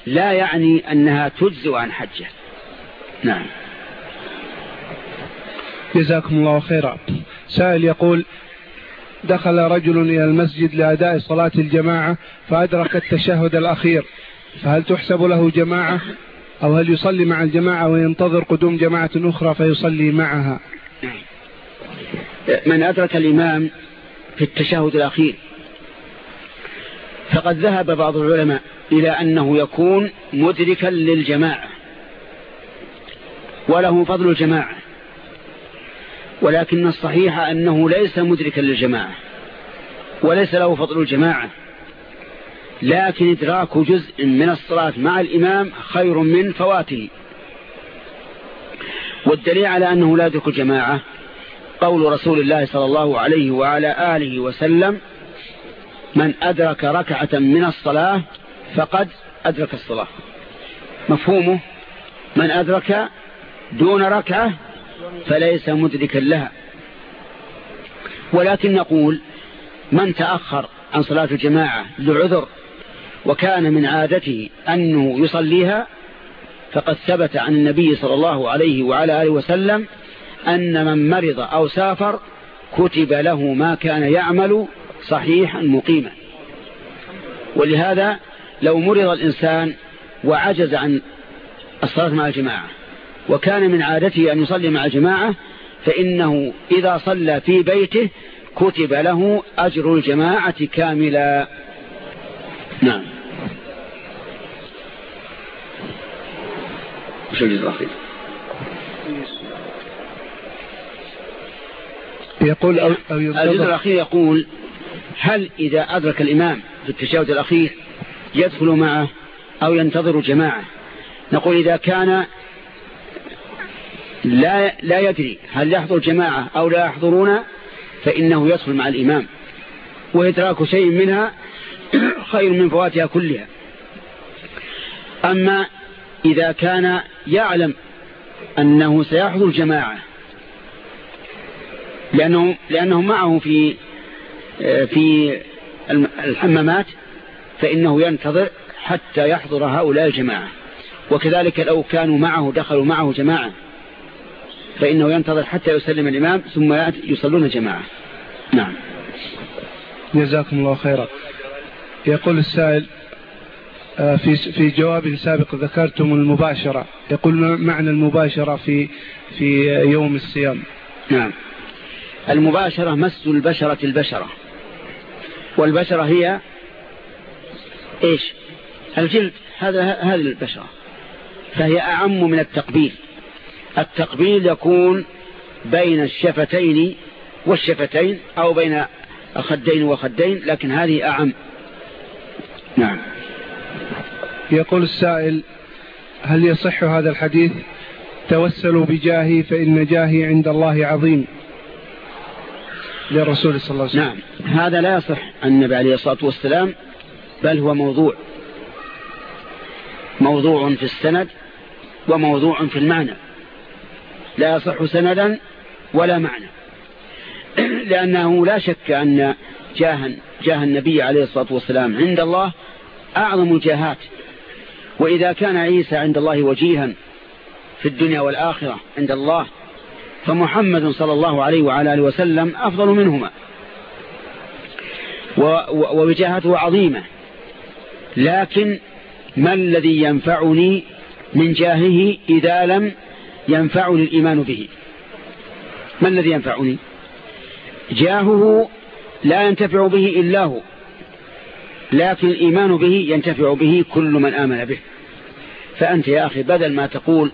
لا يعني أنها تجزئ عن حجة. نعم. جزاكم الله خيرا. سائل يقول دخل رجل إلى المسجد لأداء صلاة الجماعة فأدرك التشهد الأخير. فهل تحسب له جماعة؟ أو هل يصلي مع الجماعة وينتظر قدوم جماعة أخرى فيصلي معها؟ من أدرك الإمام في التشهد الأخير. فقد ذهب بعض العلماء إلى أنه يكون مدركا للجماعة وله فضل الجماعة ولكن الصحيح أنه ليس مدركا للجماعة وليس له فضل الجماعة. لكن إدراك جزء من الصلاة مع الإمام خير من فواته. والدليل على أنه لا يدرك الجماعة قول رسول الله صلى الله عليه وعلى آله وسلم من أدرك ركعة من الصلاة فقد أدرك الصلاة. مفهومه؟ من أدرك دون ركعة فليس مدركا لها. ولكن نقول من تأخر عن صلاة الجماعة لعذر وكان من عادته أنه يصليها فقد ثبت عن النبي صلى الله عليه وعلى آله وسلم أن من مرض أو سافر كتب له ما كان يعمل صحيحا مقيما. ولهذا لو مرض الإنسان وعجز عن الصلاة مع الجماعة وكان من عادته أن يصلي مع الجماعة فإنه إذا صلى في بيته كتب له أجر الجماعة كاملا. نعم. وش الجزء الأخير يقول أو, الجزء الأخير يقول هل إذا أدرك الإمام في التشهد الأخير يدخل معه أو ينتظر جماعة؟ نقول إذا كان لا لا يدري هل يحضر جماعة أو لا يحضرون فإنه يدخل مع الإمام وإدراك شيء منها خير من فواتها كلها. أما إذا كان يعلم أنه سيحضر جماعة لأنه, لأنه معه في في الحمامات فإنه ينتظر حتى يحضر هؤلاء الجماعة. وكذلك لو كانوا معه دخلوا معه جماعة فإنه ينتظر حتى يسلم الإمام ثم يصلون جماعة نعم. جزاكم الله خيرا. يقول السائل آه، في في جواب سابق ذكرتم المباشرة. يقول معنى المباشرة في في يوم الصيام؟ نعم. المباشرة مس البشرة البشرة. والبشرة هي إيش؟ الجلد. هذا هذه البشرة. فهي أعم من التقبيل. التقبيل يكون بين الشفتين والشفتين أو بين الخدين وخدين لكن هذه أعم. نعم. يقول السائل هل يصح هذا الحديث؟ توسلوا بجاهي فإن جاهي عند الله عظيم. للرسول صلى الله عليه وسلم. نعم. هذا لا يصح عن النبي عليه الصلاة والسلام بل هو موضوع. موضوع في السند وموضوع في المعنى. لا يصح سندا ولا معنى. لأنه لا شك أن جاه, جاه النبي عليه الصلاة والسلام عند الله أعظم الجاهات. وإذا كان عيسى عند الله وجيها في الدنيا والآخرة عند الله فمحمد صلى الله عليه وعلى آله وسلم أفضل منهما. ووجاهته عظيمة. لكن ما الذي ينفعني من جاهه إذا لم ينفعني الإيمان به؟ ما الذي ينفعني؟ جاهه لا ينتفع به إلا هو لكن الإيمان به ينتفع به كل من آمن به. فأنت يا أخي بدل ما تقول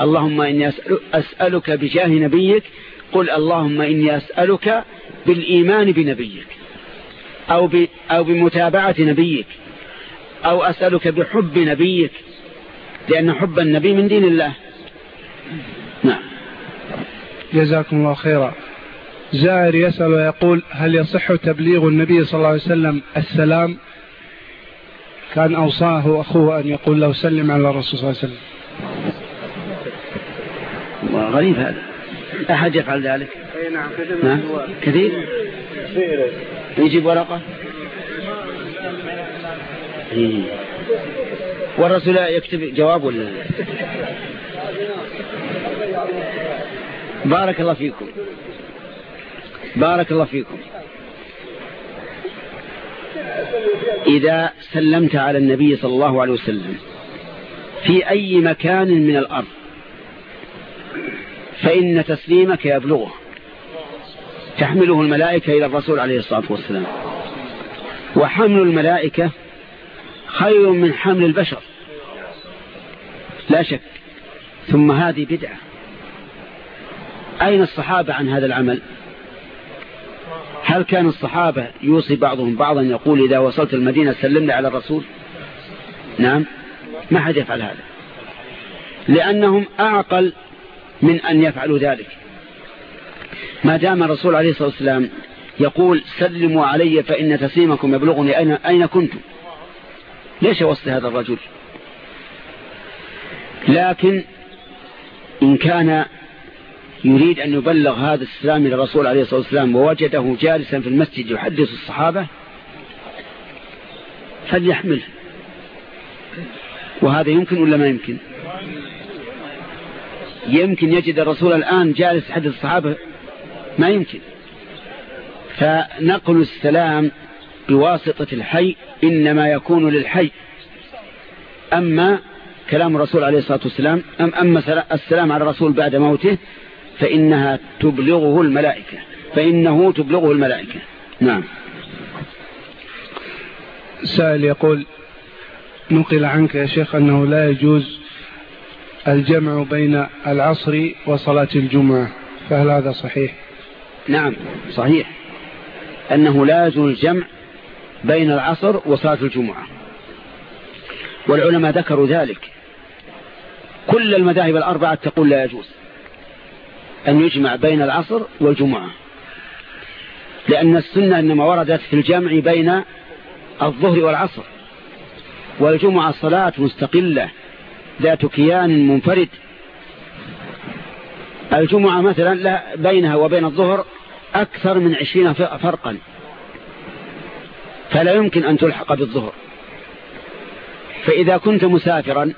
اللهم إني أسألك بجاه نبيك. قل اللهم إني أسألك بالإيمان بنبيك أو, أو بمتابعة نبيك أو أسألك بحب نبيك لأن حب النبي من دين الله. نعم. جزاكم الله خيرا. زائر يسأل ويقول هل يصح تبليغ النبي صلى الله عليه وسلم السلام؟ كان أوصاه أخوه أن يقول له سلم على الرسول صلى الله عليه وسلم. غريب هذا. أحد يفعل ذلك؟ أي نعم نعم. كثير؟ يجيب ورقة؟ إيه. والرسول يكتب جواب ولا بارك الله فيكم. بارك الله فيكم. إذا سلمت على النبي صلى الله عليه وسلم في أي مكان من الأرض فإن تسليمك يبلغه. تحمله الملائكة إلى الرسول عليه الصلاة والسلام. وحمل الملائكة خير من حمل البشر. لا شك. ثم هذه بدعة. أين الصحابة عن هذا العمل؟ هل كان الصحابة يوصي بعضهم بعضا يقول إذا وصلت المدينة سلمنا على الرسول؟ نعم. ما حد يفعل هذا. لأنهم أعقل من أن يفعلوا ذلك. ما دام الرسول عليه الصلاة والسلام يقول سلموا علي فإن تسليمكم يبلغني أين, أين كنتم ليش وصل هذا الرجل. لكن إن كان يريد أن يبلغ هذا السلام إلى الرسول عليه الصلاة والسلام ووجده جالسا في المسجد يحدث الصحابة فليحمله وهذا يمكن ولا ما يمكن؟ يمكن يجد الرسول الآن جالس يحدث الصحابة؟ ما يمكن. فنقل السلام بواسطة الحي إنما يكون للحي. أما كلام الرسول عليه الصلاة والسلام أم أما السلام على الرسول بعد موته فإنها تبلغه الملائكة. فإنه تبلغه الملائكة. نعم. سائل يقول نقل عنك يا شيخ أنه لا يجوز الجمع بين العصر وصلاة الجمعة فهل هذا صحيح؟ نعم صحيح. أنه لا يجوز الجمع بين العصر وصلاة الجمعة. والعلماء ذكروا ذلك. كل المذاهب الأربعة تقول لا يجوز أن يجمع بين العصر والجمعة لأن السنة إنما وردت في الجمع بين الظهر والعصر والجمعة صلاة مستقلة. ذات كيان منفرد. الجمعة مثلا لا بينها وبين الظهر أكثر من عشرين فرقا. فلا يمكن أن تلحق بالظهر. فإذا كنت مسافرا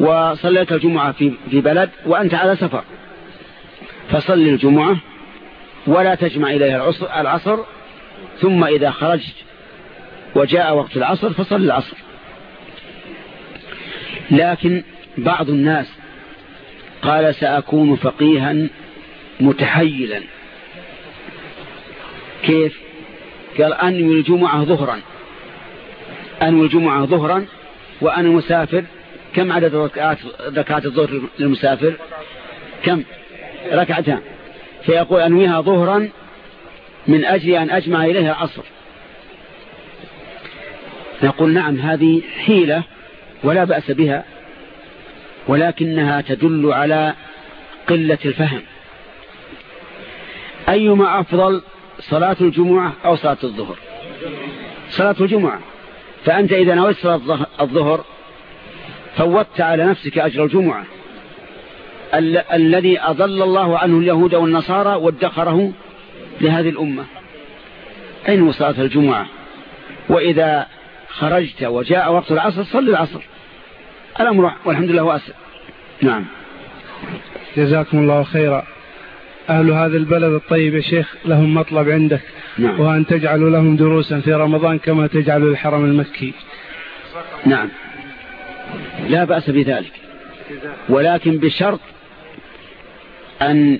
وصليت الجمعة في بلد وأنت على سفر فصل الجمعة ولا تجمع إليها العصر ثم إذا خرجت وجاء وقت العصر فصل العصر. لكن بعض الناس قال سأكون فقيها متحيلا. كيف؟ قال أنوي الجمعة ظهرا. أنوي الجمعة ظهرا وأنا مسافر. كم عدد ركعات ركعات الظهر للمسافر؟ كم؟ ركعتان. فيقول أنويها ظهرا من أجل أن أجمع إليها العصر. نقول نعم هذه حيلة ولا بأس بها ولكنها تدل على قلة الفهم. أيما أفضل صلاة الجمعة أو صلاة الظهر؟ صلاة الجمعة. فأنت إذا نويت صلاة الظهر فوتت على نفسك أجر الجمعة. ال الذي أضل الله عنه اليهود والنصارى وادخره لهذه الأمة. أين صلاة الجمعة؟ وإذا خرجت وجاء وقت العصر صل العصر. الأمر والحمد لله واسع نعم. جزاكم الله خيرا. أهل هذا البلد الطيب يا شيخ لهم مطلب عندك نعم. وأن تجعلوا لهم دروسا في رمضان كما تجعلوا الحرم المكي. نعم. لا بأس بذلك. ولكن بشرط أن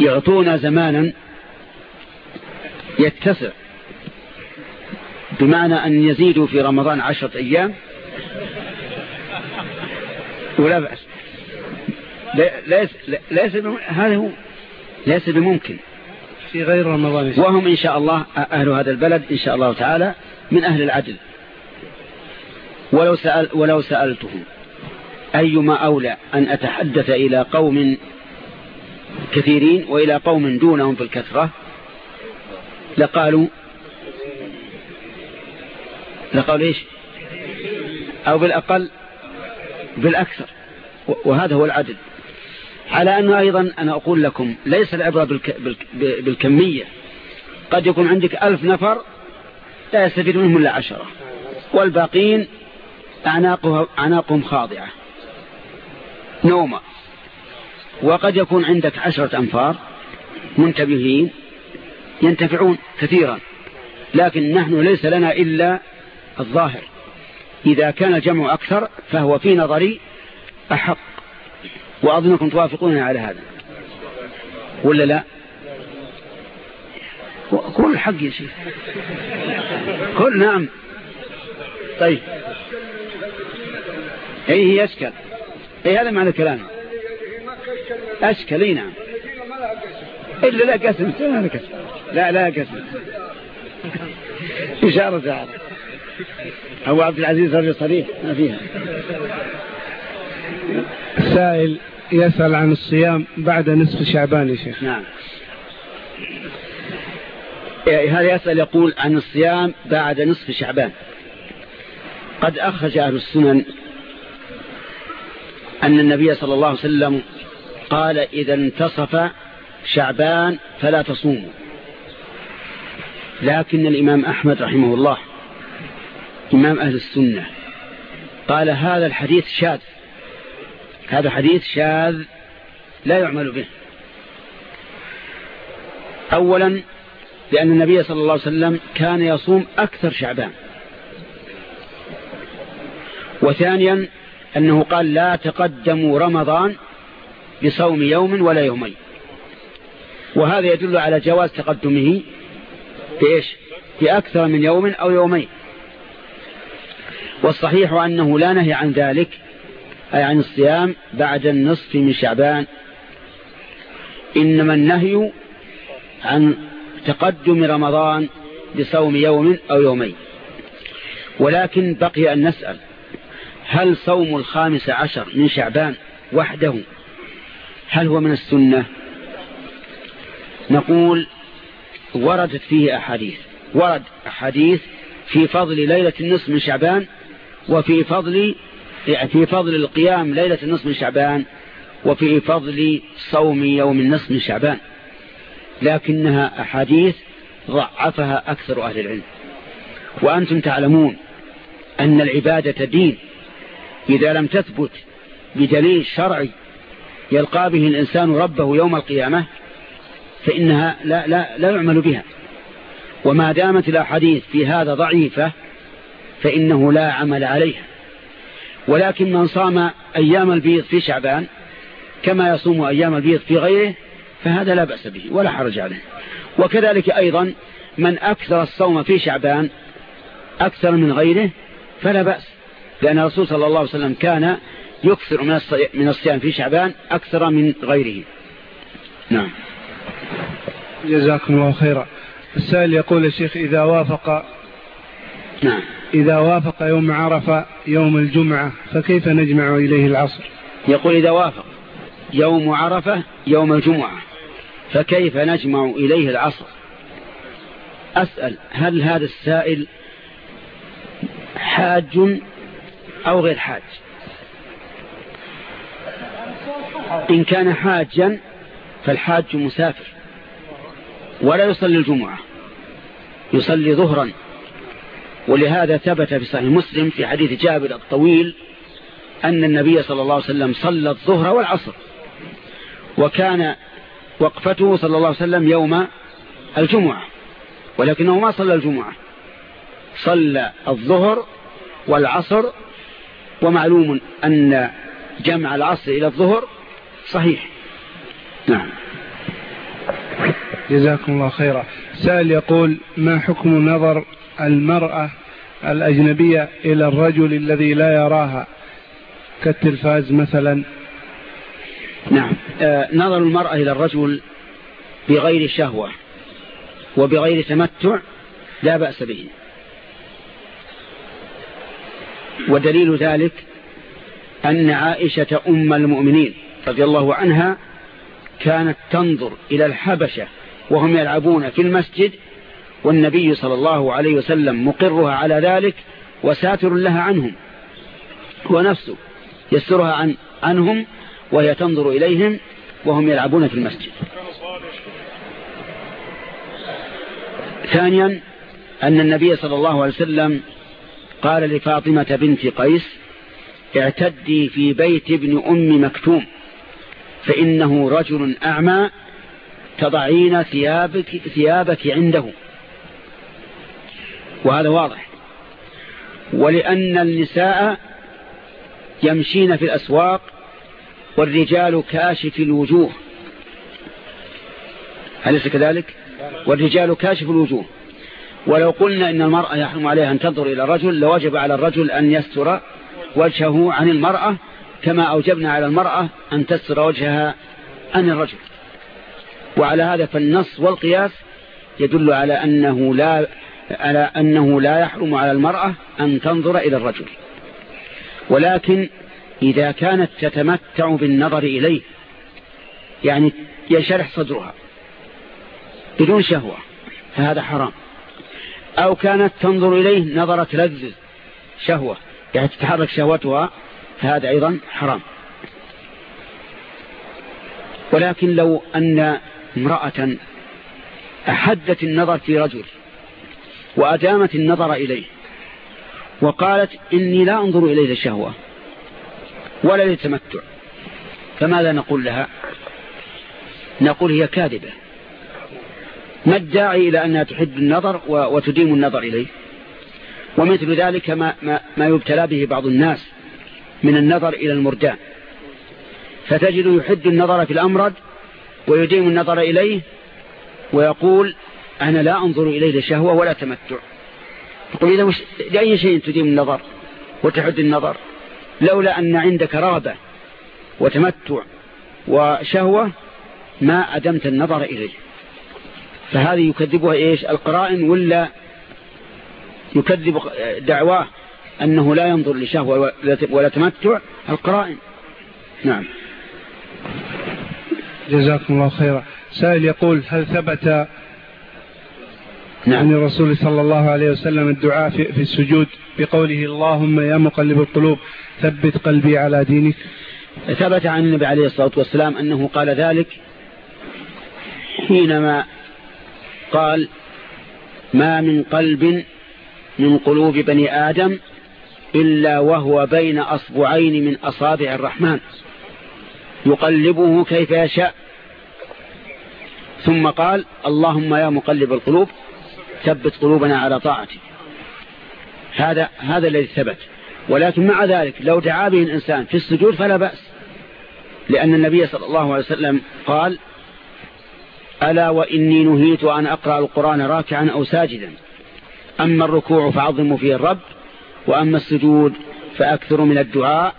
يعطونا زمانا يتسع. بمعنى أن يزيدوا في رمضان عشرة أيام ولا بأس. ليس, ليس هذا هو ليس بممكن. في غير رمضان. وهم إن شاء الله أهل هذا البلد إن شاء الله تعالى من أهل العدل. ولو, سأل ولو سألتهم أيما أولى أن أتحدث إلى قوم كثيرين وإلى قوم دونهم في الكثرة؟ لقالوا لقالوا إيش؟ أو بالأقل بالأكثر. وهذا هو العدل. على أنه أيضا أنا أقول لكم ليس العبرة بالك بالكمية. قد يكون عندك ألف نفر لا يستفيد منهم إلا عشرة. والباقين أعناقهم خاضعة. نومة. وقد يكون عندك عشرة أنفار منتبهين ينتفعون كثيرا. لكن نحن ليس لنا إلا الظاهر. إذا كان الجمع أكثر فهو في نظري أحق. وأظنكم توافقون على هذا. ولا لا؟ قول الحق يا شيخ. قول نعم. طيب. اي هي أشكل. اي هذا معنى الكلام. أشكل اي نعم. إلا لا قسم. لا لا لا قسم. الله تعالى. أبو عبد العزيز رجل صريح ما فيها. سائل يسأل عن الصيام بعد نصف شعبان يا شيخ. نعم. هذا يسأل يقول عن الصيام بعد نصف شعبان. قد أخرج أهل السنن أن النبي صلى الله عليه وسلم قال إذا انتصف شعبان فلا تصوموا. لكن الإمام أحمد رحمه الله إمام أهل السنة. قال هذا الحديث شاذ. هذا حديث شاذ لا يعمل به. أولا لأن النبي صلى الله عليه وسلم كان يصوم أكثر شعبان. وثانيا أنه قال لا تقدموا رمضان بصوم يوم ولا يومين. وهذا يدل على جواز تقدمه بإيش؟ بأكثر من يوم أو يومين. والصحيح أنه لا نهي عن ذلك أي عن الصيام بعد النصف من شعبان. إنما النهي عن تقدم رمضان بصوم يوم أو يومين. ولكن بقي أن نسأل هل صوم الخامس عشر من شعبان وحده هل هو من السنة؟ نقول وردت فيه أحاديث ورد أحاديث في فضل ليلة النصف من شعبان وفي فضل في فضل القيام ليلة النصف من شعبان وفي فضل صوم يوم النصف من شعبان لكنها أحاديث ضعفها أكثر أهل العلم. وأنتم تعلمون أن العبادة دين إذا لم تثبت بدليل شرعي يلقى به الإنسان ربه يوم القيامة فإنها لا, لا, لا يعمل بها. وما دامت الأحاديث في هذا ضعيفة فإنه لا عمل عليها. ولكن من صام أيام البيض في شعبان كما يصوم أيام البيض في غيره فهذا لا بأس به ولا حرج عليه. وكذلك أيضا من أكثر الصوم في شعبان أكثر من غيره فلا بأس لأن الرسول صلى الله عليه وسلم كان يكثر من الصيام في شعبان أكثر من غيره. نعم. جزاكم الله خيرا. السائل يقول الشيخ إذا وافق نعم. إذا وافق يوم عرفة يوم الجمعة فكيف نجمع إليه العصر؟ يقول إذا وافق يوم عرفة يوم الجمعة فكيف نجمع إليه العصر؟ أسأل هل هذا السائل حاج أو غير حاج؟ إن كان حاجا فالحاج مسافر ولا يصلي الجمعة يصلي ظهرا. ولهذا ثبت في صحيح مسلم في حديث جابر الطويل أن النبي صلى الله عليه وسلم صلى الظهر والعصر وكان وقفته صلى الله عليه وسلم يوم الجمعة ولكنه ما صلى الجمعة صلى الظهر والعصر ومعلوم أن جمع العصر إلى الظهر صحيح. نعم. جزاكم الله خيرا. سائل يقول ما حكم نظر المرأة الأجنبية إلى الرجل الذي لا يراها كالتلفاز مثلا؟ نعم. آه نظر المرأة إلى الرجل بغير شهوة وبغير تمتع لا بأس به. ودليل ذلك أن عائشة أم المؤمنين رضي الله عنها كانت تنظر إلى الحبشة وهم يلعبون في المسجد والنبي صلى الله عليه وسلم مقرها على ذلك وساتر لها عنهم ونفسه يسترها عن عنهم وهي تنظر إليهم وهم يلعبون في المسجد. ثانيا أن النبي صلى الله عليه وسلم قال لفاطمة بنت قيس اعتدي في بيت ابن أم مكتوم فإنه رجل أعمى تضعين ثيابك, ثيابك عنده. وهذا واضح. ولأن النساء يمشين في الأسواق والرجال كاشف الوجوه. أليس كذلك؟ والرجال كاشف الوجوه. ولو قلنا إن المرأة يحرم عليها أن تنظر إلى الرجل لوجب على الرجل أن يستر وجهه عن المرأة كما أوجبنا على المرأة أن تستر وجهها عن الرجل. وعلى هذا فالنص والقياس يدل على أنه لا على أنه لا يحرم على المرأة أن تنظر إلى الرجل. ولكن إذا كانت تتمتع بالنظر إليه يعني ينشرح صدرها بدون شهوة فهذا حرام. أو كانت تنظر إليه نظرة لذ شهوة يعني تتحرك شهوتها فهذا أيضا حرام. ولكن لو أن امرأة أحدت النظر في رجل وأدامت النظر إليه وقالت إني لا أنظر إليه للشهوة ولا للتمتع فماذا نقول لها؟ نقول هي كاذبة. ما الداعي إلى أنها تحد النظر وتديم النظر إليه؟ ومثل ذلك ما, ما, ما يبتلى به بعض الناس من النظر إلى المردان. فتجد يحد النظر في الأمرد ويديم النظر إليه ويقول أنا لا أنظر إليه لشهوة ولا تمتع. تقول إذا وش لأي شيء تديم النظر وتحد النظر؟ لولا أن عندك رغبة وتمتع وشهوة ما أدمت النظر إليه. فهذه يكذبها إيش؟ القرائن ولا يكذب دعواه أنه لا ينظر لشهوة ولا تمتع؟ القرائن. نعم. جزاكم الله خيرا. سائل يقول هل ثبت نعم. عن الرسول صلى الله عليه وسلم الدعاء في, في السجود بقوله اللهم يا مقلب القلوب ثبت قلبي على دينك. ثبت عن النبي عليه الصلاة والسلام أنه قال ذلك حينما قال ما من قلب من قلوب بني آدم إلا وهو بين أصبعين من أصابع الرحمن. يقلبه كيف يشاء. ثم قال اللهم يا مقلب القلوب ثبت قلوبنا على طاعتك. هذا هذا الذي ثبت. ولكن مع ذلك لو دعا به الإنسان في السجود فلا بأس. لأن النبي صلى الله عليه وسلم قال ألا وإني نهيت أن أقرأ القرآن راكعا أو ساجدا. أما الركوع فعظموا فيه الرب وأما السجود فأكثر من الدعاء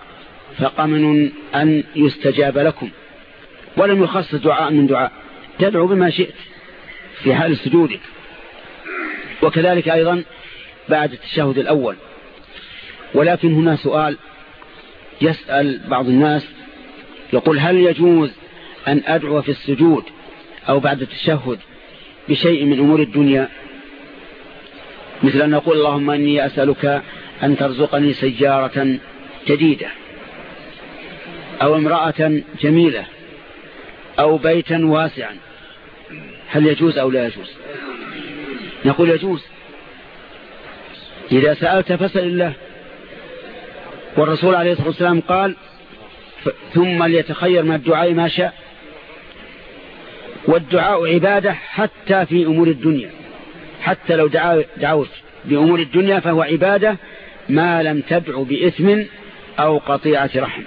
فقمن أن يستجاب لكم. ولم يخصص دعاء من دعاء. تدعو بما شئت في حال سجودك. وكذلك أيضا بعد التشهد الأول. ولكن هنا سؤال يسأل بعض الناس يقول هل يجوز أن أدعو في السجود أو بعد التشهد بشيء من أمور الدنيا؟ مثل أن نقول اللهم أني أسألك أن ترزقني سيارة جديدة أو امرأة جميلة أو بيتا واسعا. هل يجوز أو لا يجوز؟ نقول يجوز. إذا سألت فسأل الله. والرسول عليه الصلاة والسلام قال ثم ليتخير من الدعاء ما شاء. والدعاء عبادة حتى في أمور الدنيا. حتى لو دعوت بأمور الدنيا فهو عبادة ما لم تدع بإثم أو قطيعة رحم.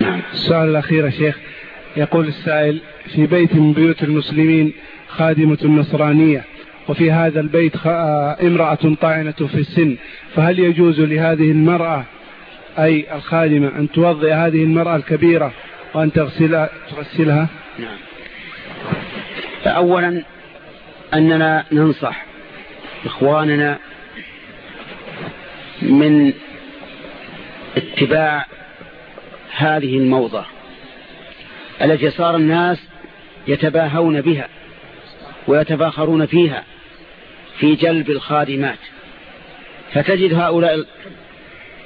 نعم. السؤال الأخير يا شيخ. يقول السائل في بيت من بيوت المسلمين خادمة نصرانية. وفي هذا البيت امرأة طاعنة في السن. فهل يجوز لهذه المرأة أي الخادمة أن توضئ هذه المرأة الكبيرة وأن تغسلها, تغسلها؟ نعم. أولا أننا ننصح إخواننا من اتباع هذه الموضة. التي صار الناس يتباهون بها. ويتفاخرون فيها في جلب الخادمات. فتجد هؤلاء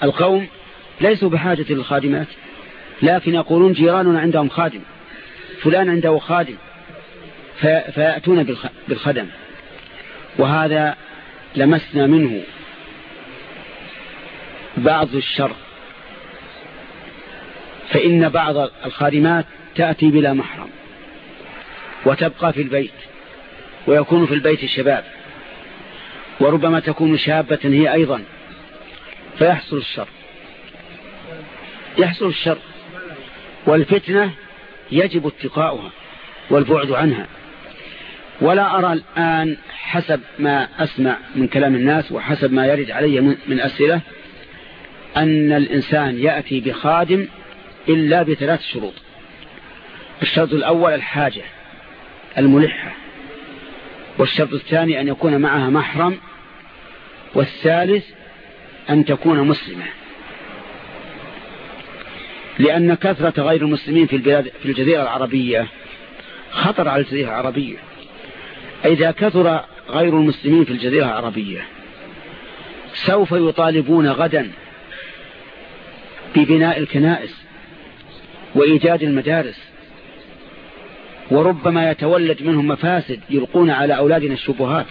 القوم ليسوا بحاجة للخادمات لكن يقولون جيراننا عندهم خادم فلان عنده خادم فيأتون بالخدم. وهذا لمسنا منه بعض الشر. فإن بعض الخادمات تأتي بلا محرم وتبقى في البيت. ويكون في البيت الشباب. وربما تكون شابة هي أيضا. فيحصل الشر. يحصل الشر. والفتنة يجب اتقاؤها والبعد عنها. ولا أرى الآن حسب ما أسمع من كلام الناس وحسب ما يرد علي من أسئلة أن الإنسان يأتي بخادم إلا بثلاث شروط. الشرط الأول الحاجة الملحة. والشرط الثاني أن يكون معها محرم والثالث أن تكون مسلمة. لأن كثرة غير المسلمين في, البلاد في الجزيرة العربية خطر على الجزيرة العربية. إذا كثر غير المسلمين في الجزيرة العربية سوف يطالبون غدا ببناء الكنائس وإيجاد المدارس. وربما يتولد منهم مفاسد يلقون على أولادنا الشبهات.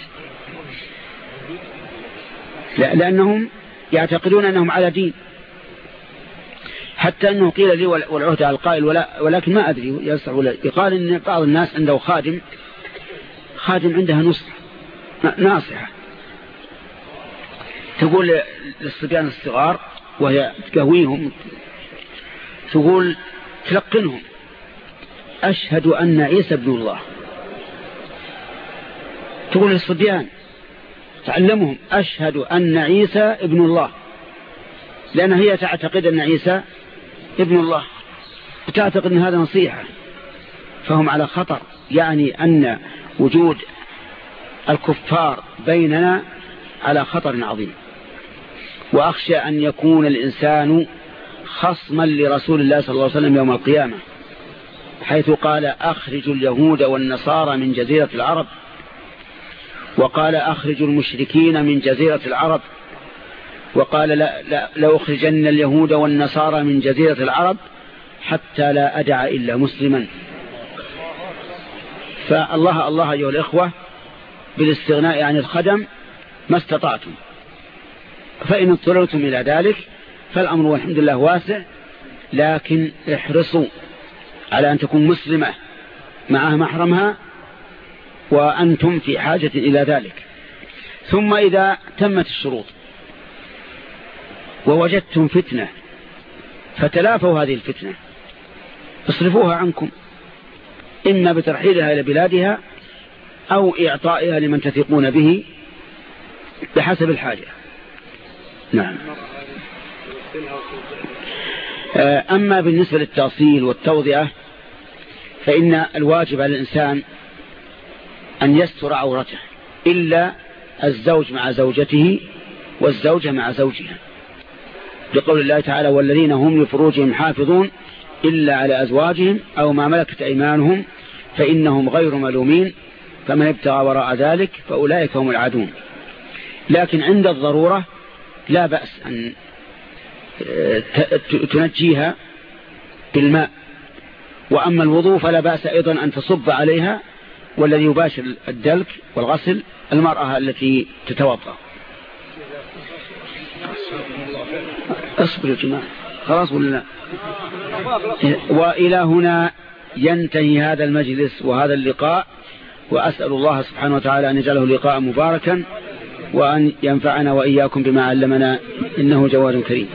لأنهم يعتقدون أنهم على دين. حتى أنه قيل لي والعهد على القائل ولا ولكن ما أدري يصح ولا يقال أن بعض الناس عنده خادم خادم عندها نصح ناصحة. تقول للصبيان الصغار وهي تقويهم تقول تلقنهم. أشهد أن عيسى ابن الله. تقول للصبيان تعلمهم أشهد أن عيسى ابن الله. لأن هي تعتقد أن عيسى ابن الله. وتعتقد أن هذا نصيحة. فهم على خطر يعني أن وجود الكفار بيننا على خطر عظيم. وأخشى أن يكون الإنسان خصما لرسول الله صلى الله عليه وسلم يوم القيامة. حيث قال أخرجوا اليهود والنصارى من جزيرة العرب وقال أخرجوا المشركين من جزيرة العرب وقال لا, لا لأخرجن اليهود والنصارى من جزيرة العرب حتى لا أدع إلا مسلما. فالله الله أيها الإخوة بالاستغناء عن الخدم ما استطعتم. فإن اضطررتم إلى ذلك فالأمر والحمد لله واسع لكن احرصوا. على أن تكون مسلمة معها محرمها وأنتم في حاجة إلى ذلك. ثم إذا تمت الشروط ووجدتم فتنة فتلافوا هذه الفتنة اصرفوها عنكم. إما بترحيلها إلى بلادها أو إعطائها لمن تثقون به بحسب الحاجة. نعم. آه، أما بالنسبة للتأصيل والتوضئة فإن الواجب على الإنسان أن يستر عورته إلا الزوج مع زوجته والزوجة مع زوجها. لقول الله تعالى والذين هم لفروجهم حافظون إلا على أزواجهم أو ما ملكت أيمانهم فإنهم غير ملومين فمن ابتغى وراء ذلك فأولئك هم العادون. لكن عند الضرورة لا بأس أن آه، تنجيها بالماء. وأما الوضوء فلا بأس أيضا أن تصب عليها والذي يباشر الدلك والغسل المرأة التي تتوضأ. اصبر يا جماعة. خلاص ولا لا؟ وإلى هنا ينتهي هذا المجلس وهذا اللقاء وأسأل الله سبحانه وتعالى أن يجعله لقاء مباركا وأن ينفعنا وإياكم بما علمنا إنه جواد كريم.